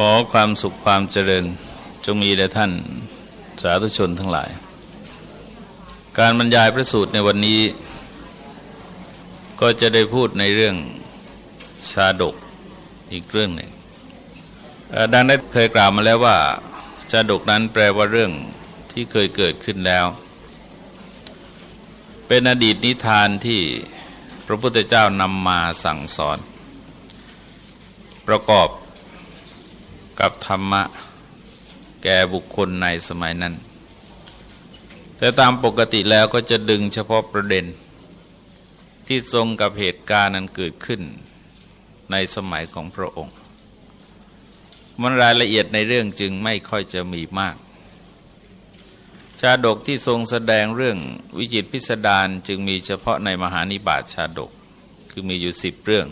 ขอความสุขความเจริญจงมีแด่ท่านสาธุชนทั้งหลาย การบรรยายพระสูตรในวันนี้ ก็จะได้พูดในเรื่องชาดกอีกเรื่องหนึ่งดังได้เคยกล่าวมาแล้วว่าชาดกนั้นแปลว่าเรื่องที่เคยเกิดขึ้นแล้ว เป็นอดีตนิทานที่พระพุทธเจ้านำมาสั่งสอน ประกอบ กับธรรมะแก่บุคคลในสมัยนั้น แต่ตามปกติแล้วก็จะดึงเฉพาะประเด็น ที่ทรงกับเหตุการณ์นั้นเกิดขึ้นในสมัยของพระองค์ มันรายละเอียดในเรื่องจึงไม่ค่อยจะมีมาก ชาดกที่ทรงแสดงเรื่องวิจิตพิสดารจึงมีเฉพาะในมหานิบาตชาดก คือมีอยู่สิบเรื่อง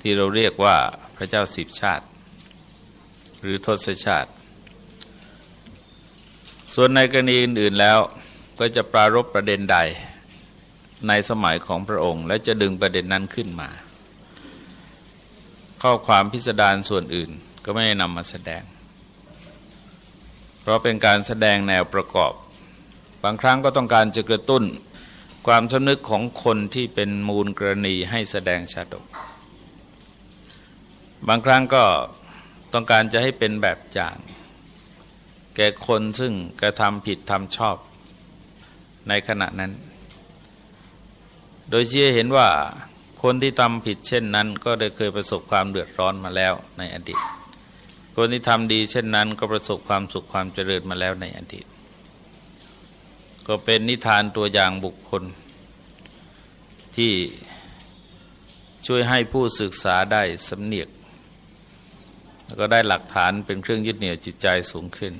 ที่เราเรียกว่าพระเจ้าสิบชาติ หรือทศชาติ ส่วนในกรณีอื่นๆแล้วก็จะปรารบประเด็นใดในสมัยของพระองค์ และจะดึงประเด็นนั้นขึ้นมา ข้อความพิสดารส่วนอื่นก็ไม่ได้นำมาแสดง เพราะเป็นการแสดงแนวประกอบ บางครั้งก็ต้องการจะกระตุ้นความสำนึกของคนที่เป็นมูลกรณีให้แสดงชาดก บางครั้งก็ ต้องการจะให้เป็นแบบอย่าง แก่คนซึ่งกระทำผิดทำชอบในขณะนั้น โดยเชื่อเห็นว่าคนที่ทำผิดเช่นนั้น ก็ได้เคยประสบความเดือดร้อนมาแล้วในอดีต คนที่ทำดีเช่นนั้น ก็ประสบความสุขความเจริญมาแล้วในอดีต ก็เป็นนิทานตัวอย่างบุคคล ที่ช่วยให้ผู้ศึกษาได้สำเนียก แล้วก็ได้หลักฐานเป็นเครื่องยึดเหนี่ยวจิตใจสูงขึ้น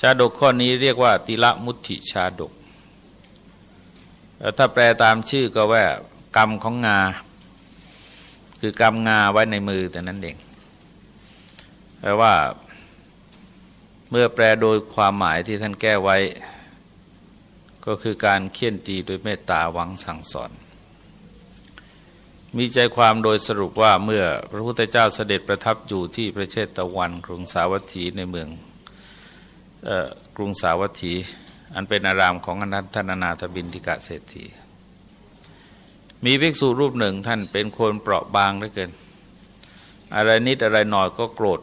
ชาดกข้อนี้เรียกว่า ติละมุติชาดก ถ้าแปลตามชื่อก็ว่ากรรมของงา คือกรรมงาไว้ในมือแต่นั้นเองแปลว่าเมื่อแปลโดยความหมายที่ท่านแก้ไว้ ก็คือการเคี่ยนตีโดยเมตตาหวังสั่งสอน มีใจความโดยสรุปว่าเมื่อพระพุทธเจ้าเสด็จประทับอยู่ที่ประเทศตะวันกรุงสาวัตถีในเมืองกรุงสาวัตถี อันเป็นอารามของอนันทนานาถบินทิกะเศรษฐี มีภิกษุรูปหนึ่งท่านเป็นคนเปราะบางเหลือเกิน อะไรนิดอะไรหน่อยก็โกรธ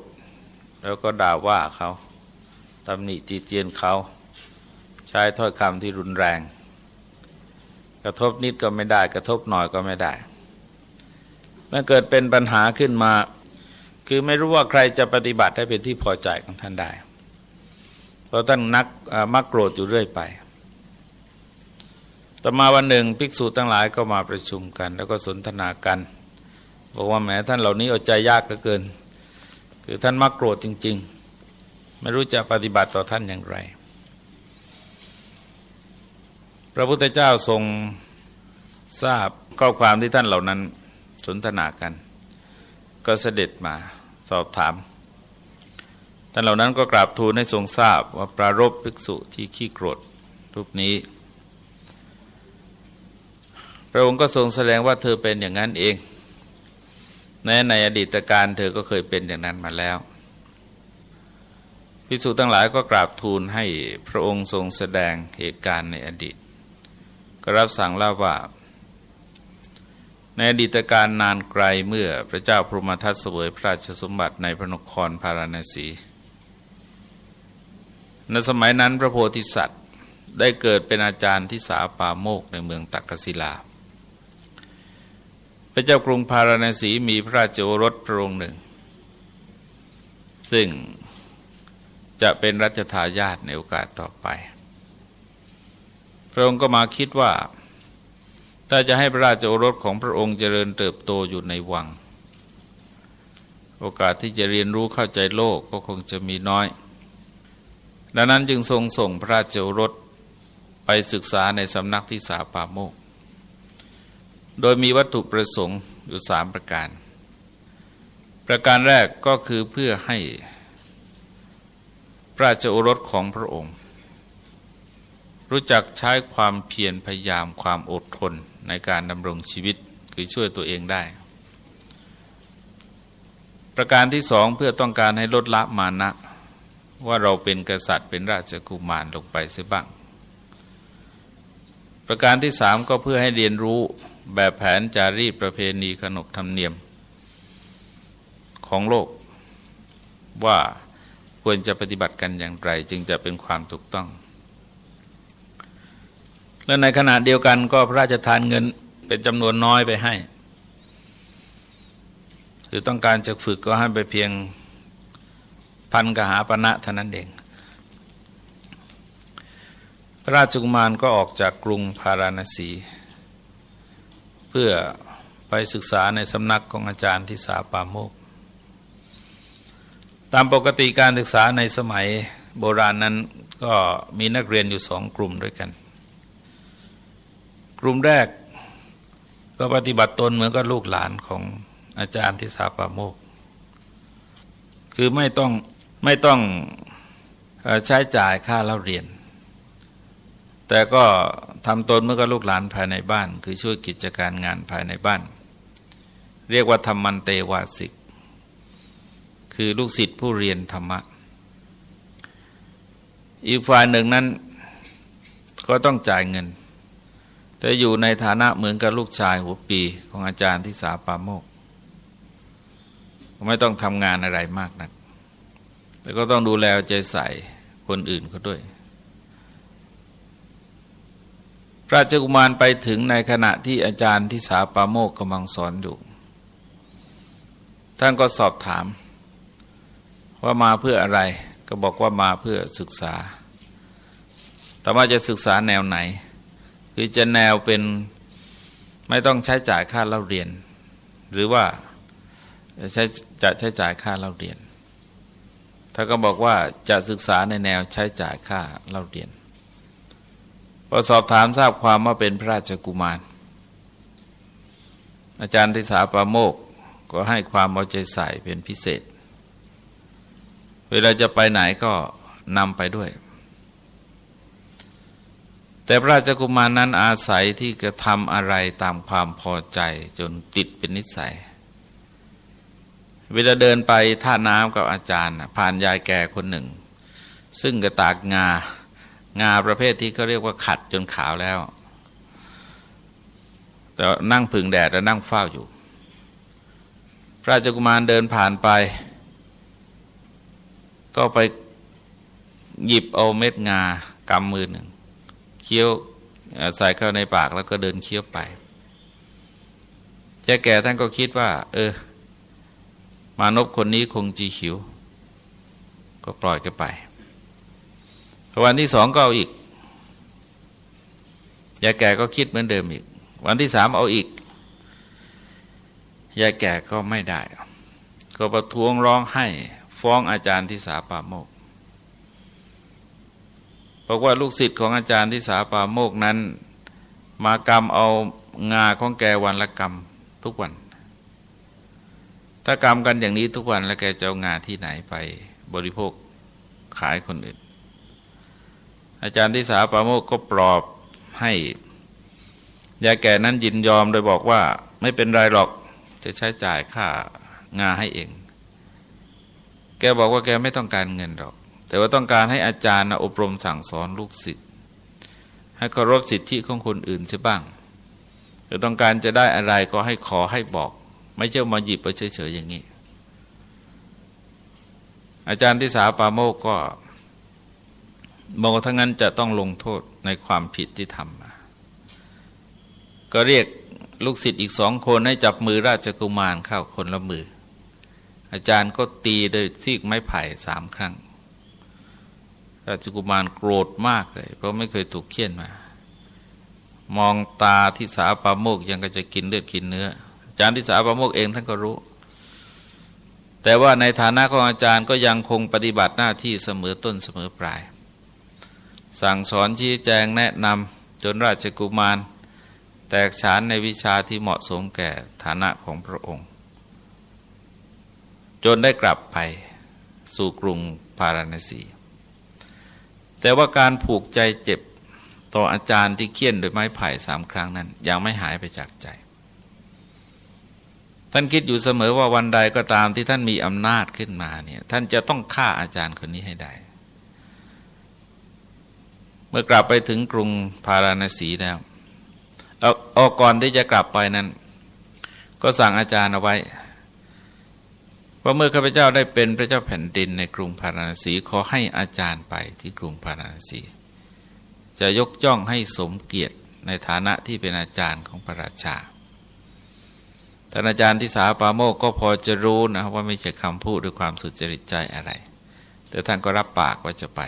แล้วก็ด่าว่าเขาตำหนิจีเจียนเขาใช้ถ้อยคำที่รุนแรง กระทบนิดก็ไม่ได้ กระทบหน่อยก็ไม่ได้ มันเกิดเป็นปัญหาขึ้นมา คือไม่รู้ว่าใครจะปฏิบัติให้เป็นที่พอใจของท่านได้เพราะท่านนักมักโกรธอยู่เรื่อยไป ต่อมาวันหนึ่งภิกษุทั้งหลายก็มาประชุมกัน แล้วก็สนทนากันบอกว่าแหมท่านเหล่านี้อดใจยากเหลือเกิน คือท่านมักโกรธจริง ๆ ไม่รู้จะปฏิบัติต่อท่านอย่างไร พระพุทธเจ้าทรงทราบข้อความที่ท่านเหล่านั้น สนทนากัน ก็เสด็จมาสอบถามท่านเหล่านั้นก็กราบทูลให้ทรงทราบว่าปรารบภิกษุที่ขี้โกรธรูปนี้ พระองค์ก็ทรงแสดงว่าเธอเป็นอย่างนั้นเองในในอดีตการเธอก็เคยเป็นอย่างนั้นมาแล้วภิกษุทั้งหลายก็กราบทูลให้พระองค์ทรงแสดงเหตุการณ์ในอดีต ก็รับสั่งเล่าว่า ในอดีตการนานไกลเมื่อพระเจ้าพรหมทัตเสวยพระราชสมบัติในพระนครพาราณสีในสมัยนั้นพระโพธิสัตว์ได้เกิดเป็นอาจารย์ที่สาปาโมกในเมืองตักกศิลา พระเจ้ากรุงพาราณสีมีพระราชโอรสพระองค์หนึ่ง ซึ่งจะเป็นรัชทายาทในโอกาสต่อไป พระองค์ก็มาคิดว่า ถ้าจะให้พระราชโอรสของพระองค์เจริญเติบโตอยู่ในวัง โอกาสที่จะเรียนรู้เข้าใจโลกก็คงจะมีน้อย ดังนั้นจึงทรงส่งพระราชโอรสไปศึกษาในสำนักที่สาปาโมก โดยมีวัตถุประสงค์อยู่สามประการ ประการแรกก็คือเพื่อให้พระราชโอรสของพระองค์รู้จักใช้ความเพียรพยายามความอดทน ในการดำรงชีวิตคือช่วยตัวเองได้ ประการที่สองเพื่อต้องการให้ลดละมานะ ว่าเราเป็นกษัตริย์เป็นราชกุมารลงไปเสียบ้าง ประการที่สามก็เพื่อให้เรียนรู้แบบแผนจารีตประเพณีขนบธรรมเนียม ของโลกว่าควรจะปฏิบัติกันอย่างไร จึงจะเป็นความถูกต้อง และในขณะเดียวกันก็พระราชทานเงินเป็นจำนวนน้อยไปให้ คือต้องการจะฝึกก็ให้ไปเพียงพันกหาปณะเท่านั้นเอง พระราชกุมารก็ออกจากกรุงพาราณสี เพื่อไปศึกษาในสำนักของอาจารย์ที่สาปามโมก ตามปกติการศึกษาในสมัยโบราณนั้นก็มีนักเรียนอยู่สองกลุ่มด้วยกัน กลุ่มแรกก็ปฏิบัติตนเหมือนกับลูกหลานของอาจารย์ที่สาปาโมก คือไม่ต้องไม่ต้องใช้จ่ายค่าเล่าเรียน แต่ก็ทำตนเมื่อกับลูกหลานภายในบ้าน คือช่วยกิจการงานภายในบ้าน เรียกว่าธรรมันเตวาสิก คือลูกศิษย์ผู้เรียนธรรมะ อีกฝ่ายหนึ่งนั้นก็ต้องจ่ายเงิน แต่อยู่ในฐานะเหมือนกับลูกชายหัวปีของอาจารย์ที่สาปาโมก ไม่ต้องทำงานอะไรมากนัก แต่ก็ต้องดูแลใจใส่คนอื่นเขาด้วยพระเจ้ากุมารไปถึงในขณะที่อาจารย์ที่สาปาโมกกำลังสอนอยู่ ท่านก็สอบถาม ว่ามาเพื่ออะไร ก็บอกว่ามาเพื่อศึกษา แต่ว่าจะศึกษาแนวไหน คือจะแนวเป็นไม่ต้องใช้จ่ายค่าเล่าเรียน หรือว่าใช้จะใช้จ่ายค่าเล่าเรียนถ้าก็บอกว่าจะศึกษาในแนวใช้จ่ายค่าเล่าเรียนพอสอบถามทราบความว่าเป็นพระราชกุมาร อาจารย์ทิสาปาโมกก็ให้ความเอาใจใส่เป็นพิเศษ เวลาจะไปไหนก็นำไปด้วย แต่พระราชกุมารนั้นอาศัยที่กระทำอะไรตามความพอใจจนติดเป็นนิสัย เวลาเดินไปท่าน้ำกับอาจารย์ ผ่านยายแก่คนหนึ่ง ซึ่งกระตากงา งาประเภทที่เขาเรียกว่าขัดจนขาวแล้ว แต่นั่งผึ่งแดดแล้วนั่งเฝ้าอยู่ พระเจ้ากุมารเดินผ่านไป ก็ไปหยิบเอาเม็ดงากำมือหนึ่ง เคี้ยวใส่เข้าในปากแล้วก็เดินเคี้ยวไปแก่แก่ท่านก็คิดว่า เออ มานพคนนี้คงจีขิว ก็ปล่อยกันไปวันที่สองก็เอาอีกยายแก่ก็คิดเหมือนเดิมอีก วันที่สามเอาอีกยายแก่ก็ไม่ได้ ก็ประท้วงร้องให้ ฟ้องอาจารย์ที่สาปาโมก บอกว่าลูกศิษย์ของอาจารย์ที่สาปาโมกนั้น มากรรมเอางาของแกวันละกรรมทุกวัน ถ้ากรรมกันอย่างนี้ทุกวันแล้วแกจะเอางานที่ไหนไปบริโภคขายคนอื่น อาจารย์ที่สาปาโมกก็ปลอบให้ยาแก่นั้นยินยอมโดยบอกว่าไม่เป็นไรหรอกจะใช้จ่ายค่างาให้เอง แกบอกว่าแกไม่ต้องการเงินหรอก แต่ว่าต้องการให้อาจารย์อบรมสั่งสอนลูกศิษย์ให้เคารพสิทธิของคนอื่นใช่บ้างหรือต้องการจะได้อะไรก็ให้ขอให้บอก ไม่ใช่มาหยิบไปเฉยๆอย่างนี้ อาจารย์ที่สาปาโมกก็บอกทั้งนั้นจะต้องลงโทษในความผิดที่ทำมา ก็เรียกลูกศิษย์อีกสองคนให้จับมือราชกุมารเข้าคนละมือ อาจารย์ก็ตีโดยซีกไม้ไผ่สามครั้ง ราชกุมารโกรธมากเลย เพราะไม่เคยถูกเคี่ยนมา มองตาที่สาปาโมกยังก็จะกินเลือดกินเนื้ออาจารย์ทิสาประโมกเองท่านก็รู้ แต่ว่าในฐานะของอาจารย์ก็ยังคงปฏิบัติหน้าที่เสมอต้นเสมอปลาย สั่งสอนชี้แจงแนะนำจนราชกุมารแตกฉานในวิชาที่เหมาะสมแก่ฐานะของพระองค์ จนได้กลับไปสู่กรุงพาราณสี แต่ว่าการผูกใจเจ็บต่ออาจารย์ที่เคี่ยนโดยไม้ไผ่สามครั้งนั้น ยังไม่หายไปจากใจ ท่านคิดอยู่เสมอว่าวันใดก็ตามที่ท่านมีอำนาจขึ้นมาเนี่ยท่านจะต้องฆ่าอาจารย์คนนี้ให้ได้ เมื่อกลับไปถึงกรุงพาราณสีแล้วเอาออกก่อนที่จะกลับไปนั้น ก็สั่งอาจารย์เอาไว้ ว่าเมื่อข้าพเจ้าได้เป็นพระเจ้าแผ่นดินในกรุงพาราณสีขอให้อาจารย์ไปที่กรุงพาราณสี จะยกย่องให้สมเกียรติในฐานะที่เป็นอาจารย์ของพระราชาท่านอาจารย์ที่สาปาโมกก็พอจะรู้นะว่าไม่ใช่คำพูดด้วยความสุจริตใจอะไร แต่ท่านก็รับปากว่าจะไป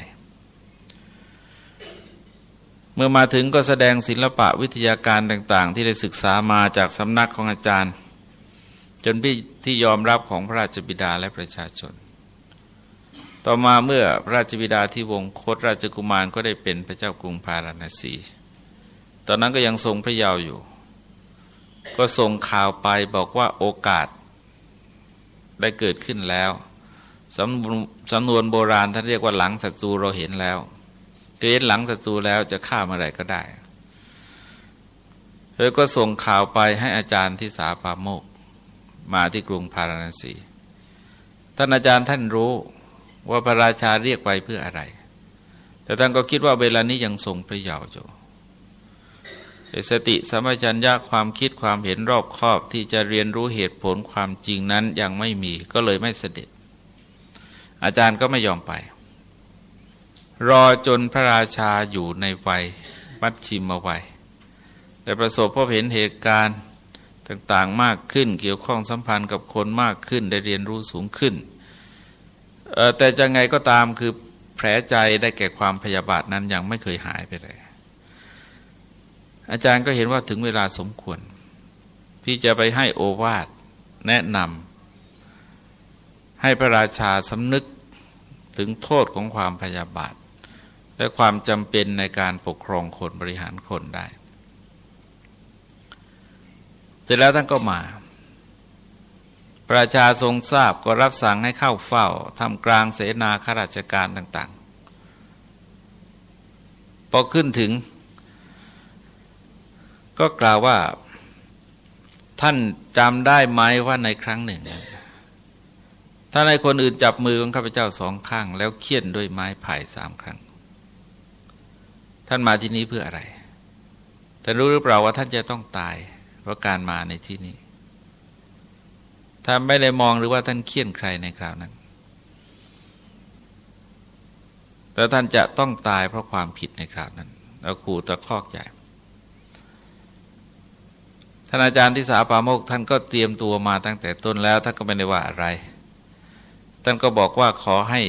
เมื่อมาถึงก็แสดงศิลปะวิทยาการต่าง ๆ ที่ได้ศึกษามาจากสำนักของอาจารย์ จนพี่ที่ยอมรับของพระราชบิดาและประชาชน ต่อมาเมื่อพระราชบิดาที่วงโคตราชกุมารก็ได้เป็นพระเจ้ากรุงพาราณสี ตอนนั้นก็ยังทรงพระเยาว์อยู่ ก็ส่งข่าวไปบอกว่าโอกาสได้เกิดขึ้นแล้วสำสำนวนโบราณท่านเรียกว่าหลังศัตรูเราเห็นแล้วเห็นหลังศัตรูแล้วจะฆ่าเมื่อไหร่ก็ได้เธอก็ส่งข่าวไปให้อาจารย์ที่สาปาโมก มาที่กรุงพาราณสีท่านอาจารย์ท่านรู้ว่าพระราชาเรียกไปเพื่ออะไร แต่ท่านก็คิดว่าเวลานี้ยังทรงพระเยาว์อยู่สติสัมปชัญญะความคิดความเห็นรอบคอบที่จะเรียนรู้เหตุผลความจริงนั้นยังไม่มีก็เลยไม่เสด็จ อาจารย์ก็ไม่ยอมไป รอจนพระราชาอยู่ในวัยมัดชิมมาวัยแต่ประสบพบเห็นเหตุการณ์ ต่างๆมากขึ้น เกี่ยวข้องสัมพันธ์กับคนมากขึ้นได้เรียนรู้สูงขึ้น แต่จะไงก็ตามคือแผลใจได้แก่ความพยาบาทนั้นยังไม่เคยหายไปเลย อาจารย์ก็เห็นว่าถึงเวลาสมควร ที่จะไปให้โอวาทแนะนำให้พระราชาสำนึกถึงโทษของความพยาบาท และความจำเป็นในการปกครองคนบริหารคนได้ สร็จแล้วท่านก็มา ประชาทรงทราบก็รับสั่งให้เข้าเฝ้าทำกลางเสนาข้าราชการต่าง ๆ พอขึ้นถึง ก็กล่าวว่าท่านจำได้ไหมว่าในครั้งหนึ่ง ถ้าในคนอื่นจับมือของข้าพเจ้าสองข้าง แล้วเคี่ยนด้วยไม้ไผ่สามครั้ง ท่านมาที่นี้เพื่ออะไร แต่รู้หรือเปล่าว่าท่านจะต้องตาย ราะการมาในที่นี้ถ้าไม่ได้มองหรือว่าท่านเคี่ยนใครในคราวนั้น แต่ท่านจะต้องตายเพราะความผิดในคราวนั้นแล้วขู่ตะคอกใหญ่ท่านอาจารย์ที่สาปาโมกท่านก็เตรียมตัวมาตั้งแต่ต้นแล้วท่านก็ไม่ได้ว่าอะไร ท่านก็บอกว่าขอให้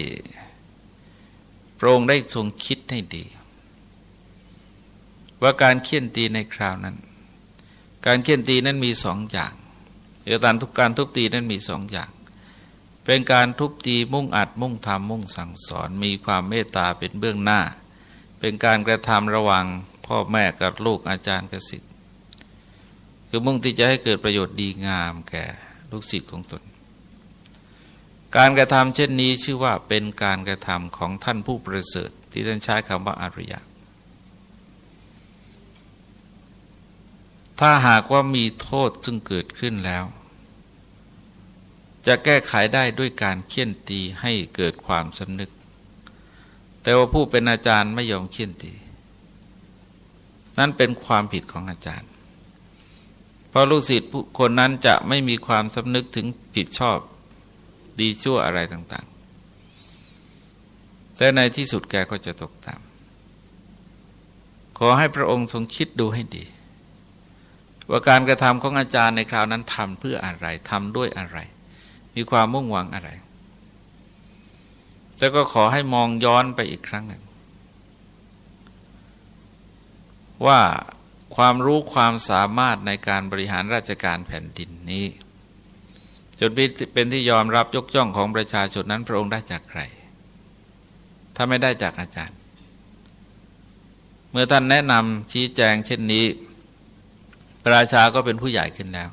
พระองค์ได้ทรงคิดให้ดี ว่าการเคี่ยนตีในคราวนั้น การเคี่ยนตีนั้นมีสองอย่างเอการทุกการทุบตีนั้นมีสองอย่าง เป็นการทุบตีมุ่งอัดมุ่งทำมุ่งสั่งสอน มีความเมตตาเป็นเบื้องหน้า เป็นการกระทำระหว่างพ่อแม่กับลูกอาจารย์กสิทธิคือมุ่งที่จะให้เกิดประโยชน์ดีงามแก่ลูกศิษย์ของตน การกระทำเช่นนี้ชื่อว่าเป็นการกระทำของท่านผู้ประเสริฐที่ท่านใช้คำว่าอริยะ ถ้าหากว่ามีโทษซึ่งเกิดขึ้นแล้ว จะแก้ไขได้ด้วยการเคี่ยนตีให้เกิดความสำนึก แต่ว่าผู้เป็นอาจารย์ไม่ยอมเคี่ยนตี นั่นเป็นความผิดของอาจารย์ เพราะลูกศิษย์คนนั้นจะไม่มีความสำนึกถึงผิดชอบดีชั่วอะไรต่างๆ แต่ในที่สุดแกก็จะตกตาม ขอให้พระองค์ทรงคิดดูให้ดี ว่าการกระทำของอาจารย์ในคราวนั้นทำเพื่ออะไรทำด้วยอะไร มีความมุ่งหวังอะไร แล้วก็ขอให้มองย้อนไปอีกครั้งหนึ่ง ว่าความรู้ความสามารถในการบริหารราชการแผ่นดินนี้ จนเป็นที่ยอมรับยกย่องของประชาชนนั้นพระองค์ได้จากใคร ถ้าไม่ได้จากอาจารย์ เมื่อท่านแนะนำชี้แจงเช่นนี้ ประราชาก็เป็นผู้ใหญ่ขึ้นแล้ว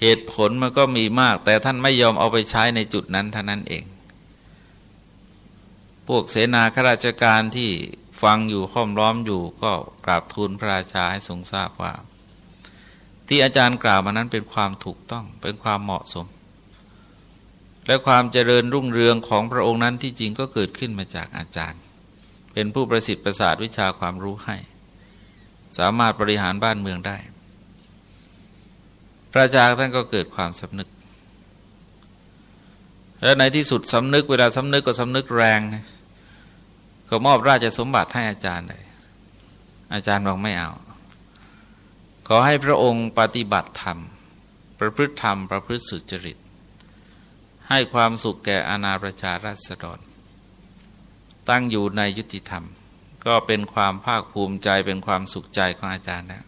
เหตุผลมันก็มีมาก แต่ท่านไม่ยอมเอาไปใช้ในจุดนั้นเท่านั้นเอง พวกเสนาข้าราชการที่ฟังอยู่ห้อมล้อมอยู่ก็กราบทูลพระราชาให้ทรงทราบว่า ที่อาจารย์กล่าวมานั้นเป็นความถูกต้องเป็นความเหมาะสม และความเจริญรุ่งเรืองของพระองค์นั้นที่จริงก็เกิดขึ้นมาจากอาจารย์ เป็นผู้ประสิทธิ์ประสาทวิชาความรู้ให้ สามารถบริหารบ้านเมืองได้ พระอาจารย์ท่านก็เกิดความสำนึก และในที่สุดสำนึกเวลาสำนึกก็สำนึกแรง ก็มอบราชสมบัติให้อาจารย์เลยอาจารย์บอกไม่เอา ขอให้พระองค์ปฏิบัติธรรม ประพฤติธรรม ประพฤติสุจริต ให้ความสุขแก่อาณาประชาราษฎร ตั้งอยู่ในยุติธรรม ก็เป็นความภาคภูมิใจเป็นความสุขใจของอาจารย์แล้ว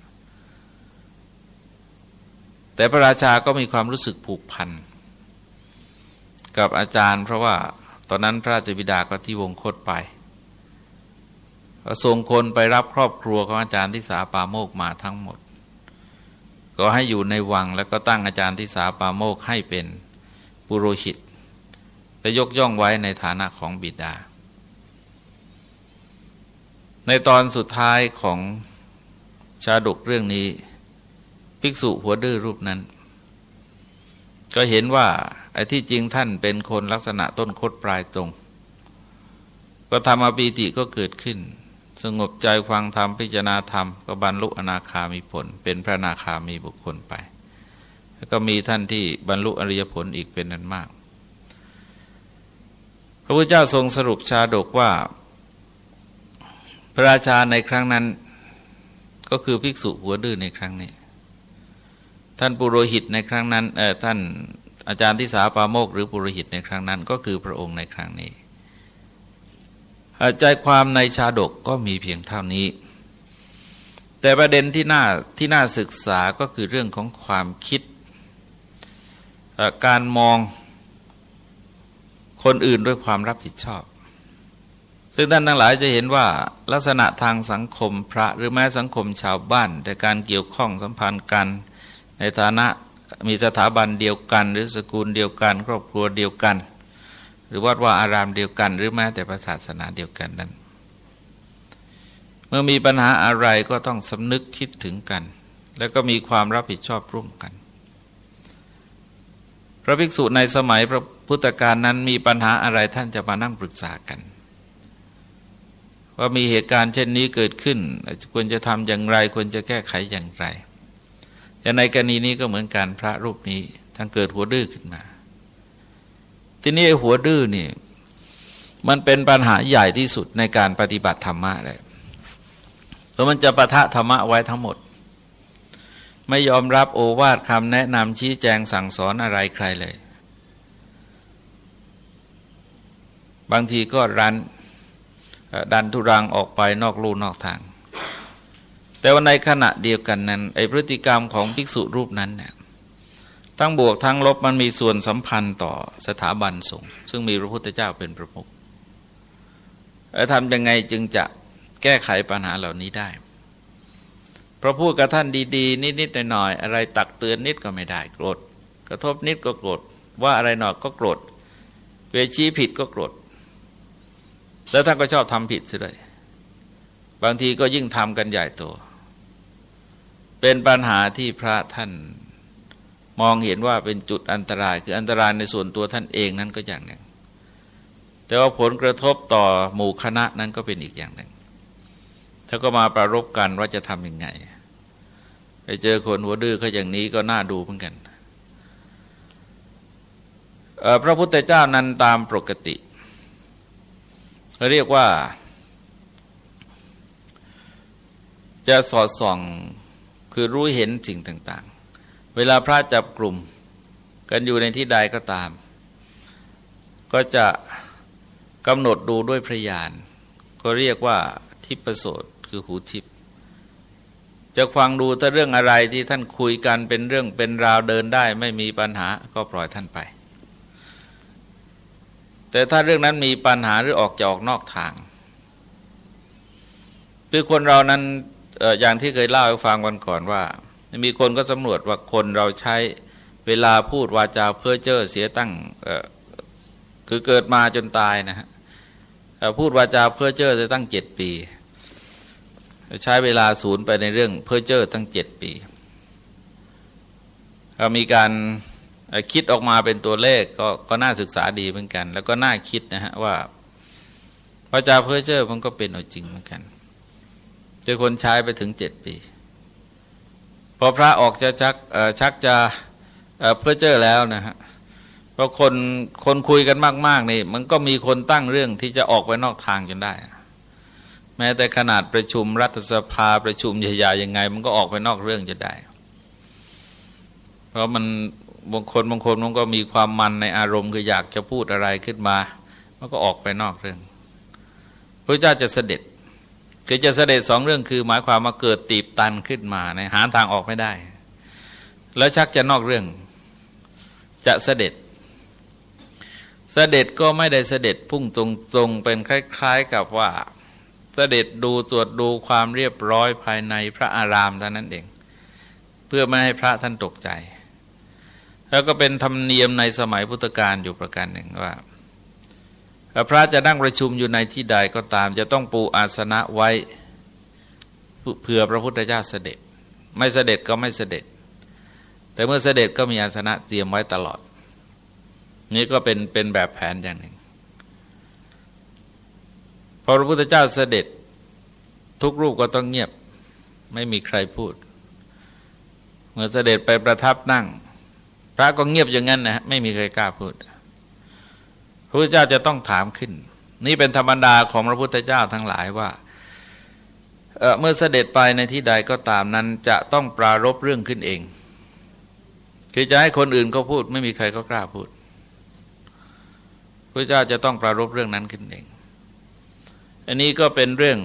แต่พระราชาก็มีความรู้สึกผูกพันกับอาจารย์ เพราะว่าตอนนั้นพระราชบิดาก็ที่วงโคตไปส่งคนไปรับครอบครัวของอาจารย์ที่สาปาโมกมาทั้งหมด ก็ให้อยู่ในวังแล้วก็ตั้งอาจารย์ทิสาปาโมกให้เป็นปุโรหิตและยกย่องไว้ในฐานะของบิดา ในตอนสุดท้ายของชาดกเรื่องนี้ ภิกษุหัวดื้อรูปนั้น ก็เห็นว่าไอ้ที่จริงท่านเป็นคนลักษณะต้นคดปลายตรง ก็ทำอปีติก็เกิดขึ้น สงบใจฟังธรรมพิจารณาธรรม ก็บรรลุอนาคามีผล เป็นพระนาคามีบุคคลไป แล้วก็มีท่านที่บรรลุอริยผลอีกเป็นนั้นมาก พระพุทธเจ้าทรงสรุปชาดกว่า พระราชาในครั้งนั้น ก็คือภิกษุหัวดื้อในครั้งนี้ ท่านปุโรหิตในครั้งนั้นเออท่านอาจารย์ที่สาปาโมกหรือปุโรหิตในครั้งนั้น ก็คือพระองค์ในครั้งนี้ใจความในชาดกก็มีเพียงเท่านี้ แต่ประเด็นที่น่าที่น่าศึกษาก็คือเรื่องของความคิดการมองคนอื่นด้วยความรับผิดชอบ ซึ่งท่านทั้งหลายจะเห็นว่าลักษณะทางสังคมพระหรือแม้สังคมชาวบ้าน แต่การเกี่ยวข้องสัมพันธ์กัน ในฐานะมีสถาบันเดียวกัน หรือสกุลเดียวกัน ครอบครัวเดียวกัน หรือวัดว่าอารามเดียวกัน หรือแม้แต่ศาสนาเดียวกันนั้น เมื่อมีปัญหาอะไรก็ต้องสำนึกคิดถึงกัน แล้วก็มีความรับผิดชอบร่วมกัน พระภิกษุในสมัยพระพุทธกาลนั้นมีปัญหาอะไรท่านจะมานั่งปรึกษากัน ว่ามีเหตุการณ์เช่นนี้เกิดขึ้น ควรจะทำอย่างไร ควรจะแก้ไขอย่างไรแต่ในกรณีนี้ก็เหมือนการพระรูปนี้ทั้งเกิดหัวดื้อขึ้นมา ทีนี้หัวดื้อนี่มันเป็นปัญหาใหญ่ที่สุดในการปฏิบัติธรรมะเลยเพราะมันจะประทะธรรมะไว้ทั้งหมด ไม่ยอมรับโอวาทคำแนะนำชี้แจงสั่งสอนอะไรใครเลย บางทีก็รัน ดันทุรังออกไปนอกลู่นอกทาง แต่ว่าในขณะเดียวกันนั้นไอพฤติกรรมของภิกษุรูปนั้นเนี่ยทั้งบวกทั้งลบมันมีส่วนสัมพันธ์ต่อสถาบันสงฆ์ซึ่งมีพระพุทธเจ้าเป็นประมุขแล้วทำยังไงจึงจะแก้ไขปัญหาเหล่านี้ได้เพราะพูดกับท่านดีๆ นิดๆหน่อยๆอะไรตักเตือนนิดก็ไม่ได้โกรธ กระทบนิดก็โกรธว่าอะไรหน่อยก็โกรธเวชี้ผิดก็โกรธ แล้วท่านก็ชอบทำผิดซะด้วยบางทีก็ยิ่งทำกันใหญ่โตเป็นปัญหาที่พระท่านมองเห็นว่าเป็นจุดอันตราย คืออันตรายในส่วนตัวท่านเองนั้นก็อย่างหนึ่ง แต่ว่าผลกระทบต่อหมู่คณะนั้นก็เป็นอีกอย่างหนึ่งถ้าก็มาประรบกันว่าจะทำยังไง ไปเจอคนหัวดื้อเขาอย่างนี้ก็น่าดูเหมือนกันพระพุทธเจ้านั้นตามปกติ เรียกว่า จะสอดส่องคือรู้เห็นสิ่งต่าง ๆ เวลาพระจับกลุ่มกันอยู่ในที่ใดก็ตาม ก็จะกำหนดดูด้วยพระญาณก็เรียกว่าทิพโสตคือหูทิพจะฟังดูถ้าเรื่องอะไรที่ท่านคุยกันเป็นเรื่องเป็นราวเดินได้ ไม่มีปัญหาก็ปล่อยท่านไป แต่ถ้าเรื่องนั้นมีปัญหาหรือออกจะออกนอกทางคือคนเรานั้นอย่างที่เคยเล่าให้ฟังวันก่อนว่า มีคนก็สำรวจว่าคนเราใช้เวลาพูดวาจาเพ้อเจ้อเสียตั้งคือเกิดมาจนตายนะฮะพูดวาจาเพ้อเจ้อจะตั้งเจ็ดปี ใช้เวลาศูนย์ไปในเรื่องเพ้อเจ้อตั้งเจ็ดปีเรามีการ คิดออกมาเป็นตัวเลขก็ก็น่าศึกษาดีเหมือนกัน แล้วก็น่าคิดนะฮะว่าพระจาเพื่อเจ้ามันก็เป็นเอาจริงเหมือนกันเจอคนใช้ไปถึงเจ็ดปีพอพระออกจะชักชักจะเพื่อเจ้าแล้วนะฮะเพราะคนคนคุยกันมาก ๆ นี่ มันก็มีคนตั้งเรื่องที่จะออกไปนอกทางจนได้ แม้แต่ขนาดประชุมรัฐสภาประชุมใหญ่ๆยังไง มันก็ออกไปนอกเรื่องจะได้ เพราะมัน บางคนบางคนมันก็มีความมันในอารมณ์คืออยากจะพูดอะไรขึ้นมา มันก็ออกไปนอกเรื่อง พระเจ้าจะเสด็จคือจะเสด็จสองเรื่องคือ หมายความมาเกิดตีบตันขึ้นมาในหาทางออกไม่ได้ แล้วชักจะนอกเรื่อง จะเสด็จ เสด็จก็ไม่ได้เสด็จพุ่งตรงๆเป็นคล้าย ๆ กับว่า เสด็จดูตรวจดูความเรียบร้อยภายในพระอารามเท่านั้นเอง เพื่อไม่ให้พระท่านตกใจ แล้วก็เป็นธรรมเนียมในสมัยพุทธกาลอยู่ประการหนึ่งว่าพระจะนั่งประชุมอยู่ในที่ใดก็ตาม จะต้องปูอาสนะไว้เผื่อพระพุทธเจ้าเสด็จ ไม่เสด็จก็ไม่เสด็จ แต่เมื่อเสด็จก็มีอาสนะเตรียมไว้ตลอด นี่ก็เป็นเป็นแบบแผนอย่างหนึ่งพอพระพุทธเจ้าเสด็จทุกรูปก็ต้องเงียบไม่มีใครพูด เมื่อเสด็จไปประทับนั่ง พระก็เงียบอย่างนั้นนะไม่มีใครกล้าพูดพระพุทธเจ้าจะต้องถามขึ้น นี่เป็นธรรมดาของพระพุทธเจ้าทั้งหลายว่าเเมื่อเสด็จไปในที่ใดก็ตามนั้นจะต้องปรารบเรื่องขึ้นเองคือจะให้คนอื่นก็พูด ไม่มีใครก็กล้าพูดพระเจ้าจะต้องปรารบเรื่องนั้นขึ้นเอง อันนี้ก็เป็นเรื่อง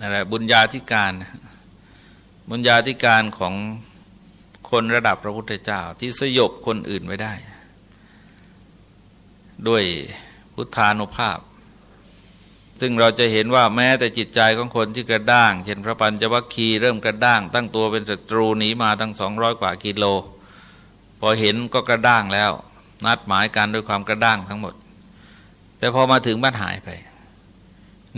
อะไรบุญญาธิการ บุญญาธิการของ คนระดับพระพุทธเจ้าที่สยบคนอื่นไว้ได้ ด้วยพุทธานุภาพ ซึ่งเราจะเห็นว่าแม้แต่จิตใจของคนที่กระด้าง เช่นพระปัญจวัคคีย์เริ่มกระด้าง ตั้งตัวเป็นศัตรูหนีมาตั้งสองร้อยกว่ากิโล พอเห็นก็กระด้างแล้ว นัดหมายกันด้วยความกระด้างทั้งหมด แต่พอมาถึงบ้านหายไป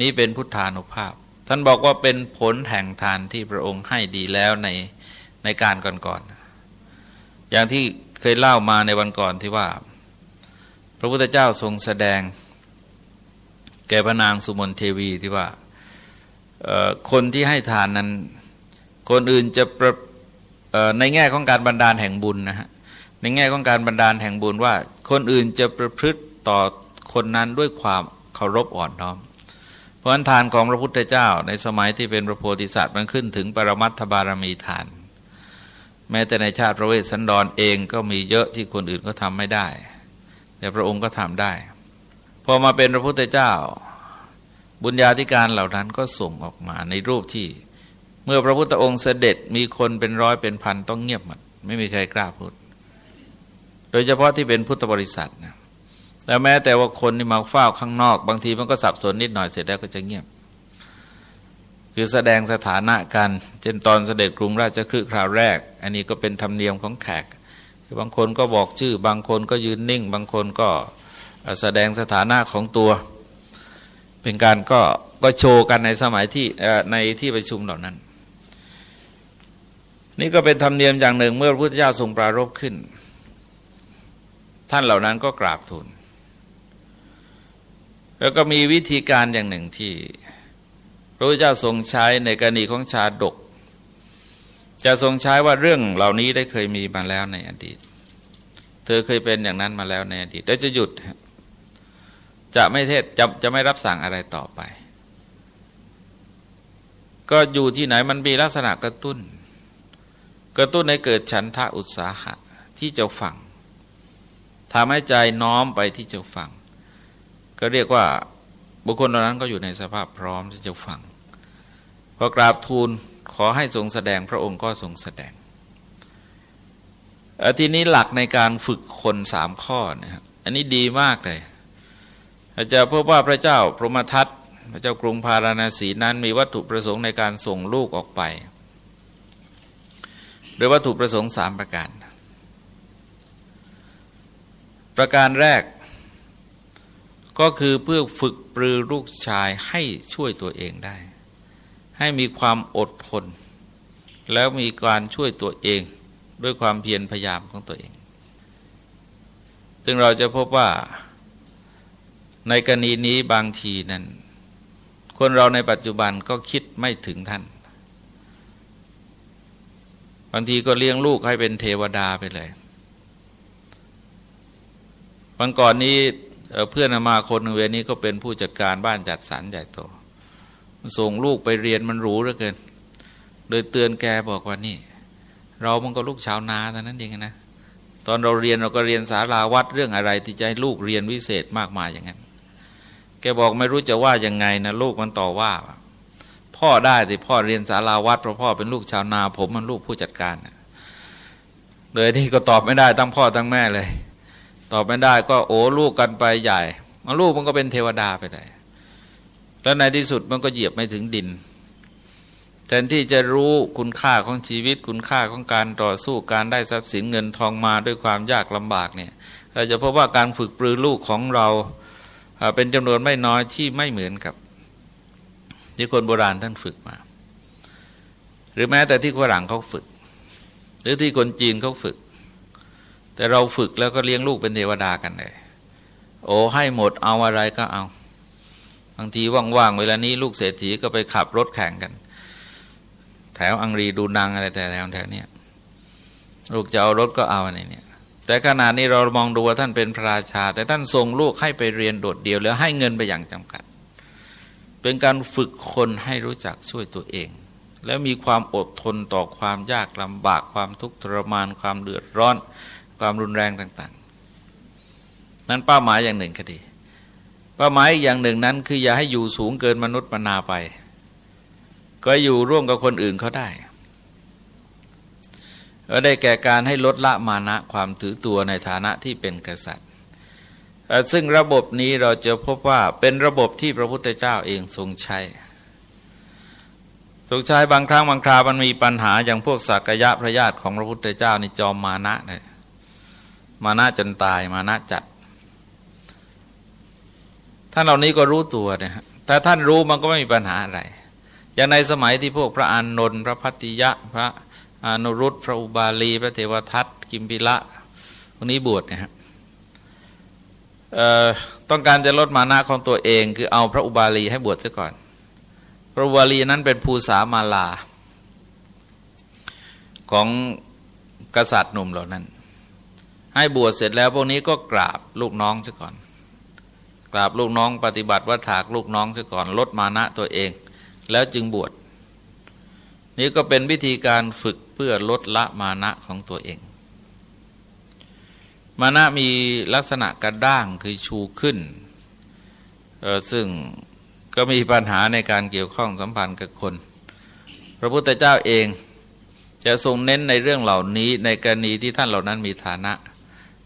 นี่เป็นพุทธานุภาพท่านบอกว่าเป็นผลแห่งทานที่พระองค์ให้ดีแล้วในในการก่อน อย่างที่เคยเล่ามาในวันก่อนที่ว่า พระพุทธเจ้าทรงแสดง แก่พระนางสุมนเทวีที่ว่าคนที่ให้ทานนั้น คนอื่นจะในแง่ของการบรรดาลแห่งบุญนะฮะในแง่ของการบรรดาลแห่งบุญว่า คนอื่นจะประพฤติต่อคนนั้นด้วยความเคารพอ่อนน้อม เพราะทานของพระพุทธเจ้าในสมัยที่เป็นพระโพธิสัตว์มันขึ้นถึงปรมัตถบารมีทาน แม้แต่ในชาติพระเวสสันดรเองก็มีเยอะที่คนอื่นก็ทำไม่ได้ แต่พระองค์ก็ทำได้ พอมาเป็นพระพุทธเจ้า บุญญาธิการเหล่านั้นก็ส่งออกมาในรูปที่ เมื่อพระพุทธองค์เสด็จมีคนเป็นร้อยเป็นพันต้องเงียบหมดไม่มีใครกล้าพูด โดยเฉพาะที่เป็นพุทธบริษัทนะแต่แม้แต่ว่าคนที่มาเฝ้าข้างนอก บางทีมันก็สับสนนิดหน่อยเสร็จแล้วก็จะเงียบ คือแสดงสถานะกัน เช่นตอนเสด็จกรุงราชคฤห์คราวแรก อันนี้ก็เป็นธรรมเนียมของแขก คือบางคนก็บอกชื่อ บางคนก็ยืนนิ่ง บางคนก็แสดงสถานะของตัว เป็นการก็ก็โชว์กันในสมัยที่ในที่ประชุมเหล่านั้น นี่ก็เป็นธรรมเนียมอย่างหนึ่งเมื่อพระพุทธเจ้าทรงปรารภขึ้น ท่านเหล่านั้นก็กราบทูลแล้วก็มีวิธีการอย่างหนึ่งที่ ระพุทธเจ้าทรงใช้ในกรณีของชาดก จะทรงใช้ว่าเรื่องเหล่านี้ได้เคยมีมาแล้วในอดีต เธอเคยเป็นอย่างนั้นมาแล้วในอดีตแล้วจะหยุด จะไม่เทศจะจะไม่รับสั่งอะไรต่อไป ก็อยู่ที่ไหนมันมีลักษณะกระตุ้น กระตุ้นให้เกิดฉันทะอุตสาหะที่จะฟังทำให้ใจน้อมไปที่จะฟัง ก็เรียกว่าบุคคลเหล่านั้นก็อยู่ในสภาพพร้อมที่จะฟัง พอกราบทูลขอให้ทรงแสดงพระองค์ก็ทรงแสดงทีนี้หลักในการฝึกคนสามข้อนะครับอันนี้ดีมากเลยอาจจะพบว่าพระเจ้าพรหมทัตพระเจ้ากรุงพาราณสีนั้นมีวัตถุประสงค์ในการส่งลูกออกไปโดยวัตถุประสงค์สามประการ ประการแรก ก็คือเพื่อฝึกปรือลูกชายให้ช่วยตัวเองได้ ให้มีความอดทน แล้วมีการช่วยตัวเองด้วยความเพียรพยายามของตัวเอง ซึ่งเราจะพบว่าในกรณีนี้บางทีนั้น คนเราในปัจจุบันก็คิดไม่ถึงท่าน บางทีก็เลี้ยงลูกให้เป็นเทวดาไปเลยวันก่อนนี้เพื่อนมาคนหนึ่งเวนี้ก็เป็นผู้จัดการบ้านจัดสรรใหญ่โต ส่งลูกไปเรียนมันหรูเหลือเกิน โดยเตือนแกบอกว่านี่ เรามันก็ลูกชาวนาแต่นั้นเองนะ ตอนเราเรียนเราก็เรียนสาราวัดเรื่องอะไรที่จะให้ลูกเรียนวิเศษมากมายอย่างนั้น แกบอกไม่รู้จะว่ายังไงนะลูกมันต่อว่า พ่อได้แต่พ่อเรียนสาราวัดเพราะพ่อเป็นลูกชาวนา ผมมันลูกผู้จัดการเลยที่ก็ตอบไม่ได้ทั้งพ่อทั้งแม่เลย ตอบไม่ได้ก็โอ้ลูกกันไปใหญ่มาลูกมันก็เป็นเทวดาไปได้ แล้วในที่สุดมันก็เหยียบไม่ถึงดินแทนที่จะรู้คุณค่าของชีวิตคุณค่าของการต่อสู้การได้ทรัพย์สินเงินทองมาด้วยความยากลำบากเนี่ยเราจะพบว่าการฝึกปรือลูกของเราเป็นจำนวนไม่น้อยที่ไม่เหมือนกับที่คนโบราณท่านฝึกมา หรือแม้แต่ที่ฝรั่งเขาฝึก หรือที่คนจีนเขาฝึก แต่เราฝึกแล้วก็เลี้ยงลูกเป็นเทวดากันเลยโอ้ให้หมดเอาอะไรก็เอา บางทีว่างๆเวลานี้ลูกเศรษฐีก็ไปขับรถแข่งกัน แถวอังรีดูนางอะไรแต่แถวแถวนี้ลูกจะเอารถก็เอาอะไรเนี่ยแต่ขนาดนี้เรามองดูว่าท่านเป็นพระราชา แต่ท่านส่งลูกให้ไปเรียนโดดเดี่ยวแล้วให้เงินไปอย่างจำกัด เป็นการฝึกคนให้รู้จักช่วยตัวเอง แล้วมีความอดทนต่อความยากลำบากความทุกข์ทรมาน ความเดือดร้อน ความรุนแรงต่าง ๆ นั้นเป้าหมายอย่างหนึ่งคดี เป้าหมายอย่างหนึ่งนั้นคืออย่าให้อยู่สูงเกินมนุษย์มนาไป ก็อยู่ร่วมกับคนอื่นเขาได้ก็ได้แก่การให้ลดละมานะความถือตัวในฐานะที่เป็นกษัตริย์ ซึ่งระบบนี้เราจะพบว่าเป็นระบบที่พระพุทธเจ้าเองทรงใช้ ทรงใช้บางครั้งบางครามันมีปัญหาอย่างพวกสักยะพระญาติของพระพุทธเจ้าในจอมมานะเลยมานะจนตายมานะจัด ท่านเหล่านี้ก็รู้ตัวนะฮะแต่ท่านรู้มันก็ไม่มีปัญหาอะไร อย่างในสมัยที่พวกพระอานนท์พระพัติยะ พระอนุรุตพระอุบาลี พระเทวทัตกิมพิละพวกนี้บวชนะฮะต้องการจะลดมานะของตัวเอง คือเอาพระอุบาลีให้บวชซะก่อน พระอุบาลีนั้นเป็นภูษามาลา ของกษัตริย์หนุ่มเหล่านั้น ให้บวชเสร็จแล้วพวกนี้ก็กราบลูกน้องซะก่อน กราบลูกน้องปฏิบัติวัฏถากลูกน้องซะก่อนลดมานะตัวเอง แล้วจึงบวชนี่ก็เป็นวิธีการฝึกเพื่อลดละมานะของตัวเอง มานะมีลักษณะกระด้างคือชูขึ้น ซึ่งก็มีปัญหาในการเกี่ยวข้องสัมพันธ์กับคน พระพุทธเจ้าเองจะทรงเน้นในเรื่องเหล่านี้ในกรณีที่ท่านเหล่านั้นมีฐานะ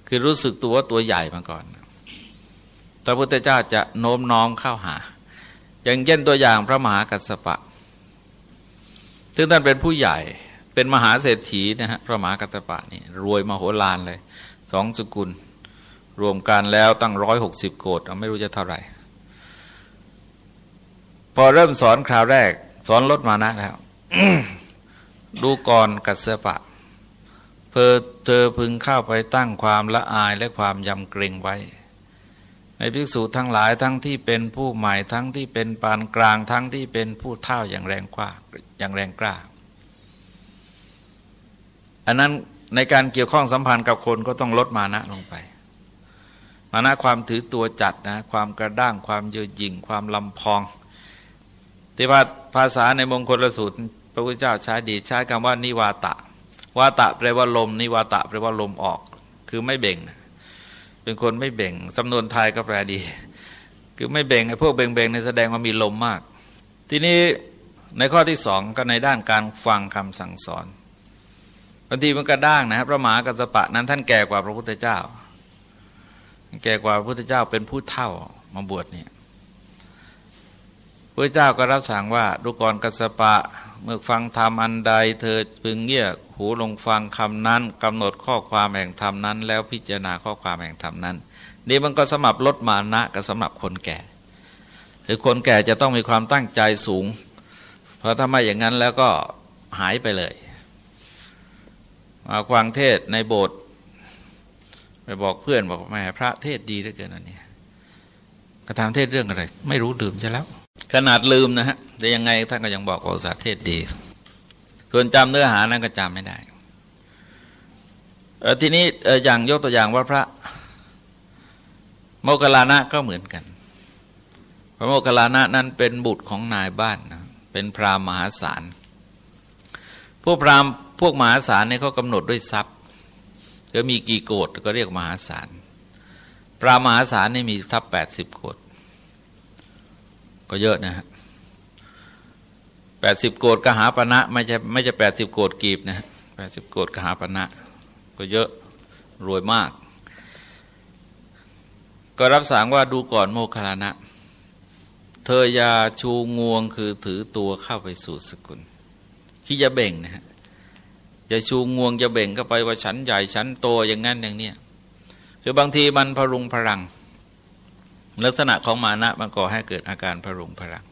คือรู้สึกตัวตัวใหญ่มาก่อน ระพุทธเจ้าจะโน้มน้อมเข้าหา อย่างเช่นตัวอย่างพระมหากัสสปะซึ่งท่านเป็นผู้ใหญ่เป็นมหาเศรษฐีนะฮะพระมหากัสสปะนี่รวยมโหฬารเลยสองสกุล รวมกันแล้วตั้งร้อยหกสิบโกดไม่รู้จะเท่าไหร่ พอเริ่มสอนคราวแรก สอนลดมานะแล้วดูก่อนกัสสปะเพอเธอพึงเข้าไปตั้งความละอายและความยำเกรงไว้ ในภิกษุทั้งหลายทั้งที่เป็นผู้ใหม่ทั้งที่เป็นปานกลางทั้งที่เป็นผู้เท่าอย่างแรงกว่าอย่างแรงกล้า อันนั้นในการเกี่ยวข้องสัมพันธ์กับคนก็ต้องลดมานะลงไป มานะความถือตัวจัดนะความกระด้างความเย่อหยิ่งความลำพองที่ว่าภาษาในมงคลสูตรพระพุทธเจ้าใช้ดีใช้คำว่านิวาตะวาตะแปลว่าลมนิวาตะแปลว่าลมออก คือไม่เบ่ง เป็นคนไม่เบ่งสำนวนไทยก็แปลดี คือไม่เบ่งไอ้พวกเบ่งเบ่งในแสดงว่ามีลมมาก ทีนี้ในข้อที่สองก็ในด้านการฟังคำสั่งสอนบางทีมันกระด้างนะครับพระมหากัสปะนั้นท่านแก่กว่าพระพุทธเจ้า แก่กว่าพระพุทธเจ้าเป็นผู้เท่ามาบวชเนี่ยพระเจ้าก็รับสั่งว่าดูกรกัสปะเมื่อฟังธรรมอันใด เธอพึงเงี่ย หูลงฟังคำนั้นกำหนดข้อความแห่งธรรมนั้น แล้วพิจารณาข้อความแห่งธรรมนั้น นี่มันก็สมับลดมานะกับสำหรับคนแก่ หรือคนแก่จะต้องมีความตั้งใจสูง เพราะถ้าไม่อย่างนั้นแล้วก็หายไปเลยมาฟังเทศในโบสถ์ไปบอกเพื่อนบอกแม่พระเทศดีเหลือเกินอันนี้กระทำเทศเรื่องอะไร ไม่รู้ลืมใช่แล้ว ขนาดลืมนะฮะแต่ยังไงท่านก็ยังบอกว่าสาเทศดี ส่วนจำเนื้อหานั้นก็จำไม่ได้ทีนี้อย่างยกตัวอย่างว่าพระโมคคัลลานะก็เหมือนกัน พระโมคคัลลานะนั้นเป็นบุตรของนายบ้านนะเป็นพราหมณ์มหาศาลพวกพราหมณ์พวกมหาศาลเนี่ยเขากำหนดด้วยทรัพย์ ก็มีกี่โกดก็เรียกมหาศาลพระมหาศาลนี่มีทรัพย์แปดสิบโกดก็เยอะนะฮะ แปดสิบโกดกหาปณะไม่ใช่ไม่ใช่แปดสิบโกดกีบนะแปดสิบโกดกหาปณะก็เยอะรวยมาก ก็รับสั่งว่าดูก่อนโมคลานะ เธออย่าชูงวงคือถือตัวเข้าไปสู่สกุลที่จะเบ่งนะฮะอย่าชูงวงจะเบ่งเข้าไปว่าฉันใหญ่ฉันโตอย่างนั้นอย่างเนี้ยคือบางทีมันพรุงพรัง ลักษณะของมานะมันก่อให้เกิดอาการพรุงพรัง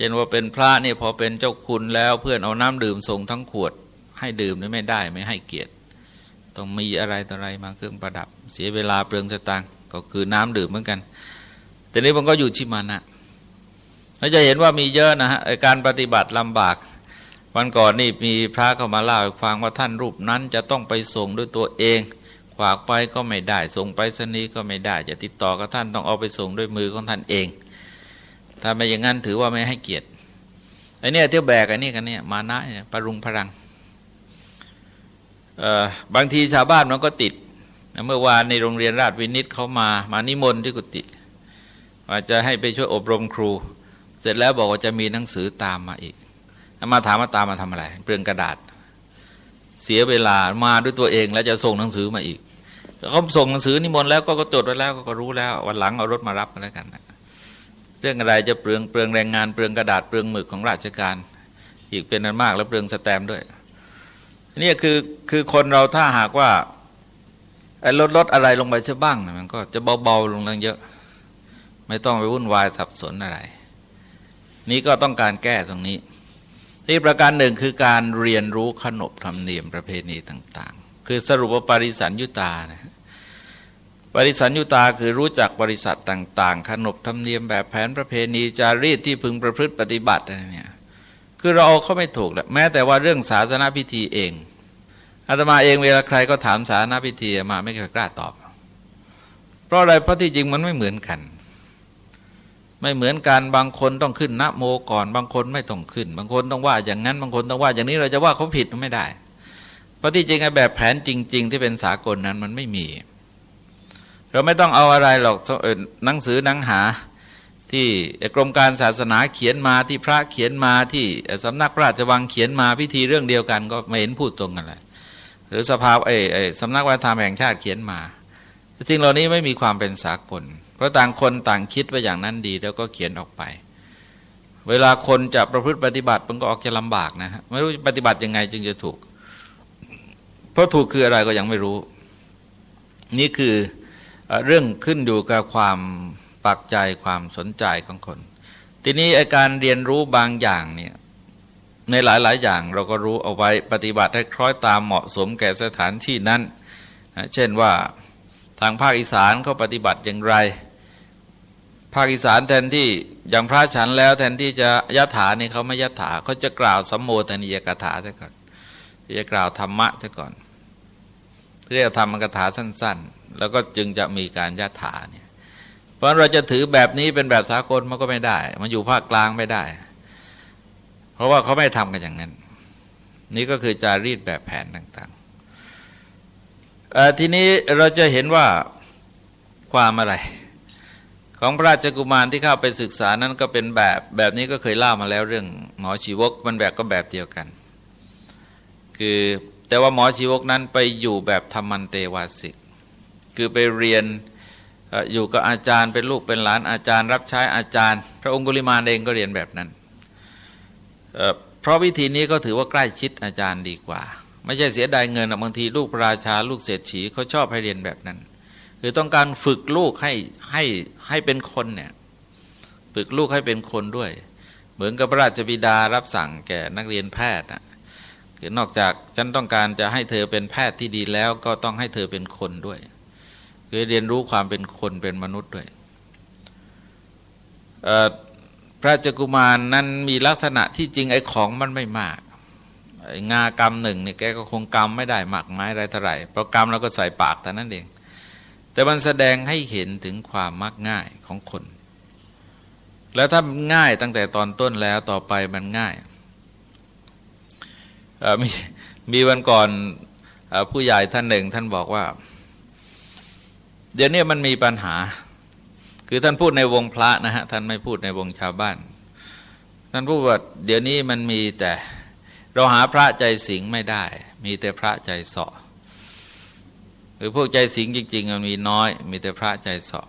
ช่นว่าเป็นพระเนี่ยพอเป็นเจ้าคุณแล้วเพื่อนเอาน้ำดื่มส่งทั้งขวด ให้ดื่มนี่ไม่ได้ไม่ให้เกียรติ ต้องมีอะไรต่ออะไรมาเครื่องประดับ เสียเวลาเปลืองสตางค์ก็คือน้ำดื่มเหมือนกัน แต่นี้มันก็อยู่ที่มานะเราจะเห็นว่ามีเยอะนะฮะการปฏิบัติลำบาก วันก่อนนี่มีพระเข้ามาเล่าฟังว่าท่านรูปนั้นจะต้องไปส่งด้วยตัวเองขวากไปก็ไม่ได้ ส่งไปสนีก็ไม่ได้ จะติดต่อกับท่านต้องเอาไปส่งด้วยมือของท่านเอง ถ้าไม่อย่างนั้นถือว่าไม่ให้เกียรติไอ้นี่เที่ยวแบกไอ้นี่กันเนี่ยมานะเนี่ยปรุงพลังบางทีชาวบ้านมันก็ติด เมื่อวานในโรงเรียนราชวินิตเขามามานิมนต์ที่กุฏิว่าจะให้ไปช่วยอบรมครู เสร็จแล้วบอกว่าจะมีหนังสือตามมาอีก มาถามว่าตามมาทำอะไร เปลืองกระดาษ เสียเวลามาด้วยตัวเองแล้วจะส่งหนังสือมาอีกเขาส่งหนังสือนิมนต์แล้วก็จดไว้แล้วก็รู้แล้ว วันหลังเอารถมารับกันแล้วกัน เรื่องอะไรจะเปลืองเปลืองแรงงานเปลืองกระดาษเปลืองหมึกของราชการ อีกเป็นนันมากแล้วเปลืองสแตมด้วยนี่คือคือคนเราถ้าหากว่าลดลดอะไรลงไปเช่บ้างมันก็จะเบาๆลงเยอะ ไม่ต้องไปวุ่นวายสับสนอะไร นี่ก็ต้องการแก้ตรงนี้ ที่ประการหนึ่งคือการเรียนรู้ขนบธรรมเนียมประเพณีต่าง ๆ คือสรุปว่าปริสันยุตานะ ปริสันยุตาคือรู้จักบริษัทต่าง ๆ ขนบธรรมเนียมแบบแผนประเพณีจารีตที่พึงประพฤติปฏิบัติอะไรเนี่ยคือเราเอาเขาไม่ถูกแหละแม้แต่ว่าเรื่องศาสนาพิธีเองอาตมาเองเวลาใครก็ถามศาสนาพิธีมาไม่เคยกล้าตอบ เพราะอะไรเพราะที่จริงมันไม่เหมือนกัน ไม่เหมือนกันบางคนต้องขึ้นนะโมก่อน บางคนไม่ต้องขึ้น บางคนต้องว่าอย่างนั้น บางคนต้องว่าอย่างนี้เราจะว่าเขาผิดไม่ได้ เพราะที่จริงไอ้แบบแผนจริง ๆ ที่เป็นสากลนั้นมันไม่มี เราไม่ต้องเอาอะไรหรอกหนังสือหนังหาที่กรมการศาสนาเขียนมาที่พระเขียนมาที่สำนักพระราชวังเขียนมาพิธีเรื่องเดียวกัน ก็ไม่เห็นพูดตรงกันเลยหรือสภาเอไอสำนักวัฒนธรรมแห่งชาติเขียนมาสิ่งเหล่านี้ไม่มีความเป็นสากล เพราะต่างคนต่างคิดว่าอย่างนั้นดีแล้วก็เขียนออกไป เวลาคนจะประพฤติปฏิบัติมันก็ออกจะลำบากนะฮะไม่รู้ปฏิบัติยังไงจึงจะถูก เพราะถูกคืออะไรก็ยังไม่รู้ นี่คือ เรื่องขึ้นอยู่กับความปักใจความสนใจของคน ทีนี้อาการเรียนรู้บางอย่างเนี่ยในหลาย ๆ อย่างเราก็รู้เอาไว้ปฏิบัติให้คล้อยตามเหมาะสมแก่สถานที่นั้นเช่นว่าทางภาคอีสานเขาปฏิบัติอย่างไร ภาคอีสานแทนที่อย่างพระฉันแล้วแทนที่จะยะถานี่เขาไม่ยะถาเขาจะกล่าวสัมโมทนิยกถาซะก่อนจะกล่าวธรรมะซะก่อน เรียกธรรมกถาสั้น ๆ แล้วก็จึงจะมีการยะถาเนี่ยเพราะเราจะถือแบบนี้เป็นแบบสากลมันก็ไม่ได้ มันอยู่ภาคกลางไม่ได้ เพราะว่าเขาไม่ทำกันอย่างนั้น นี่ก็คือจารีตแบบแผนต่างๆทีนี้เราจะเห็นว่าความอะไร ของพระราชกุมารที่เข้าไปศึกษานั้นก็เป็นแบบแบบนี้ก็เคยเล่ามาแล้วเรื่องหมอชีวกมันแบบก็แบบเดียวกัน คือแต่ว่าหมอชีวกนั้นไปอยู่แบบธรรมันเตวาสิก คือไปเรียนอยู่กับอาจารย์เป็นลูกเป็นหลานอาจารย์ รับใช้อาจารย์ พระองค์กุลิมาเองก็เรียนแบบนั้น เพราะวิธีนี้ก็ถือว่าใกล้ชิดอาจารย์ดีกว่า ไม่ใช่เสียดายเงินบางทีลูกประราชาลูกเศรษฐีเขาชอบให้เรียนแบบนั้น คือต้องการฝึกลูกให้ให้ให้เป็นคนเนี่ยฝึกลูกให้เป็นคนด้วย เหมือนกับพระราชบิดารับสั่งแก่นักเรียนแพทย์คือนอกจากฉันต้องการจะให้เธอเป็นแพทย์ที่ดีแล้วก็ต้องให้เธอเป็นคนด้วย คือเรียนรู้ความเป็นคนเป็นมนุษย์ด้วยพระจักุมารนั้นมีลักษณะที่จริงไอ้ของมันไม่มากงากรรมหนึ่งเนี่ยแกก็คงกรรมไม่ได้หมากไม้ไรเท่าไหร่เพราะกรรมเราก็ใส่ปากแต่นั้นเอง แต่มันแสดงให้เห็นถึงความมักง่ายของคน แล้วถ้าง่ายตั้งแต่ตอนต้นแล้วต่อไปมันง่ายมีมีวันก่อนผู้ใหญ่ท่านหนึ่งท่านบอกว่า เดี๋ยวนี้มันมีปัญหา คือท่านพูดในวงพระนะฮะท่านไม่พูดในวงชาวบ้าน ท่านพูดว่าเดี๋ยวนี้มันมีแต่เราหาพระใจสิงไม่ได้ มีแต่พระใจสาะหรือพวกใจสิงจริง ๆ มันมีน้อย มีแต่พระใจสาะ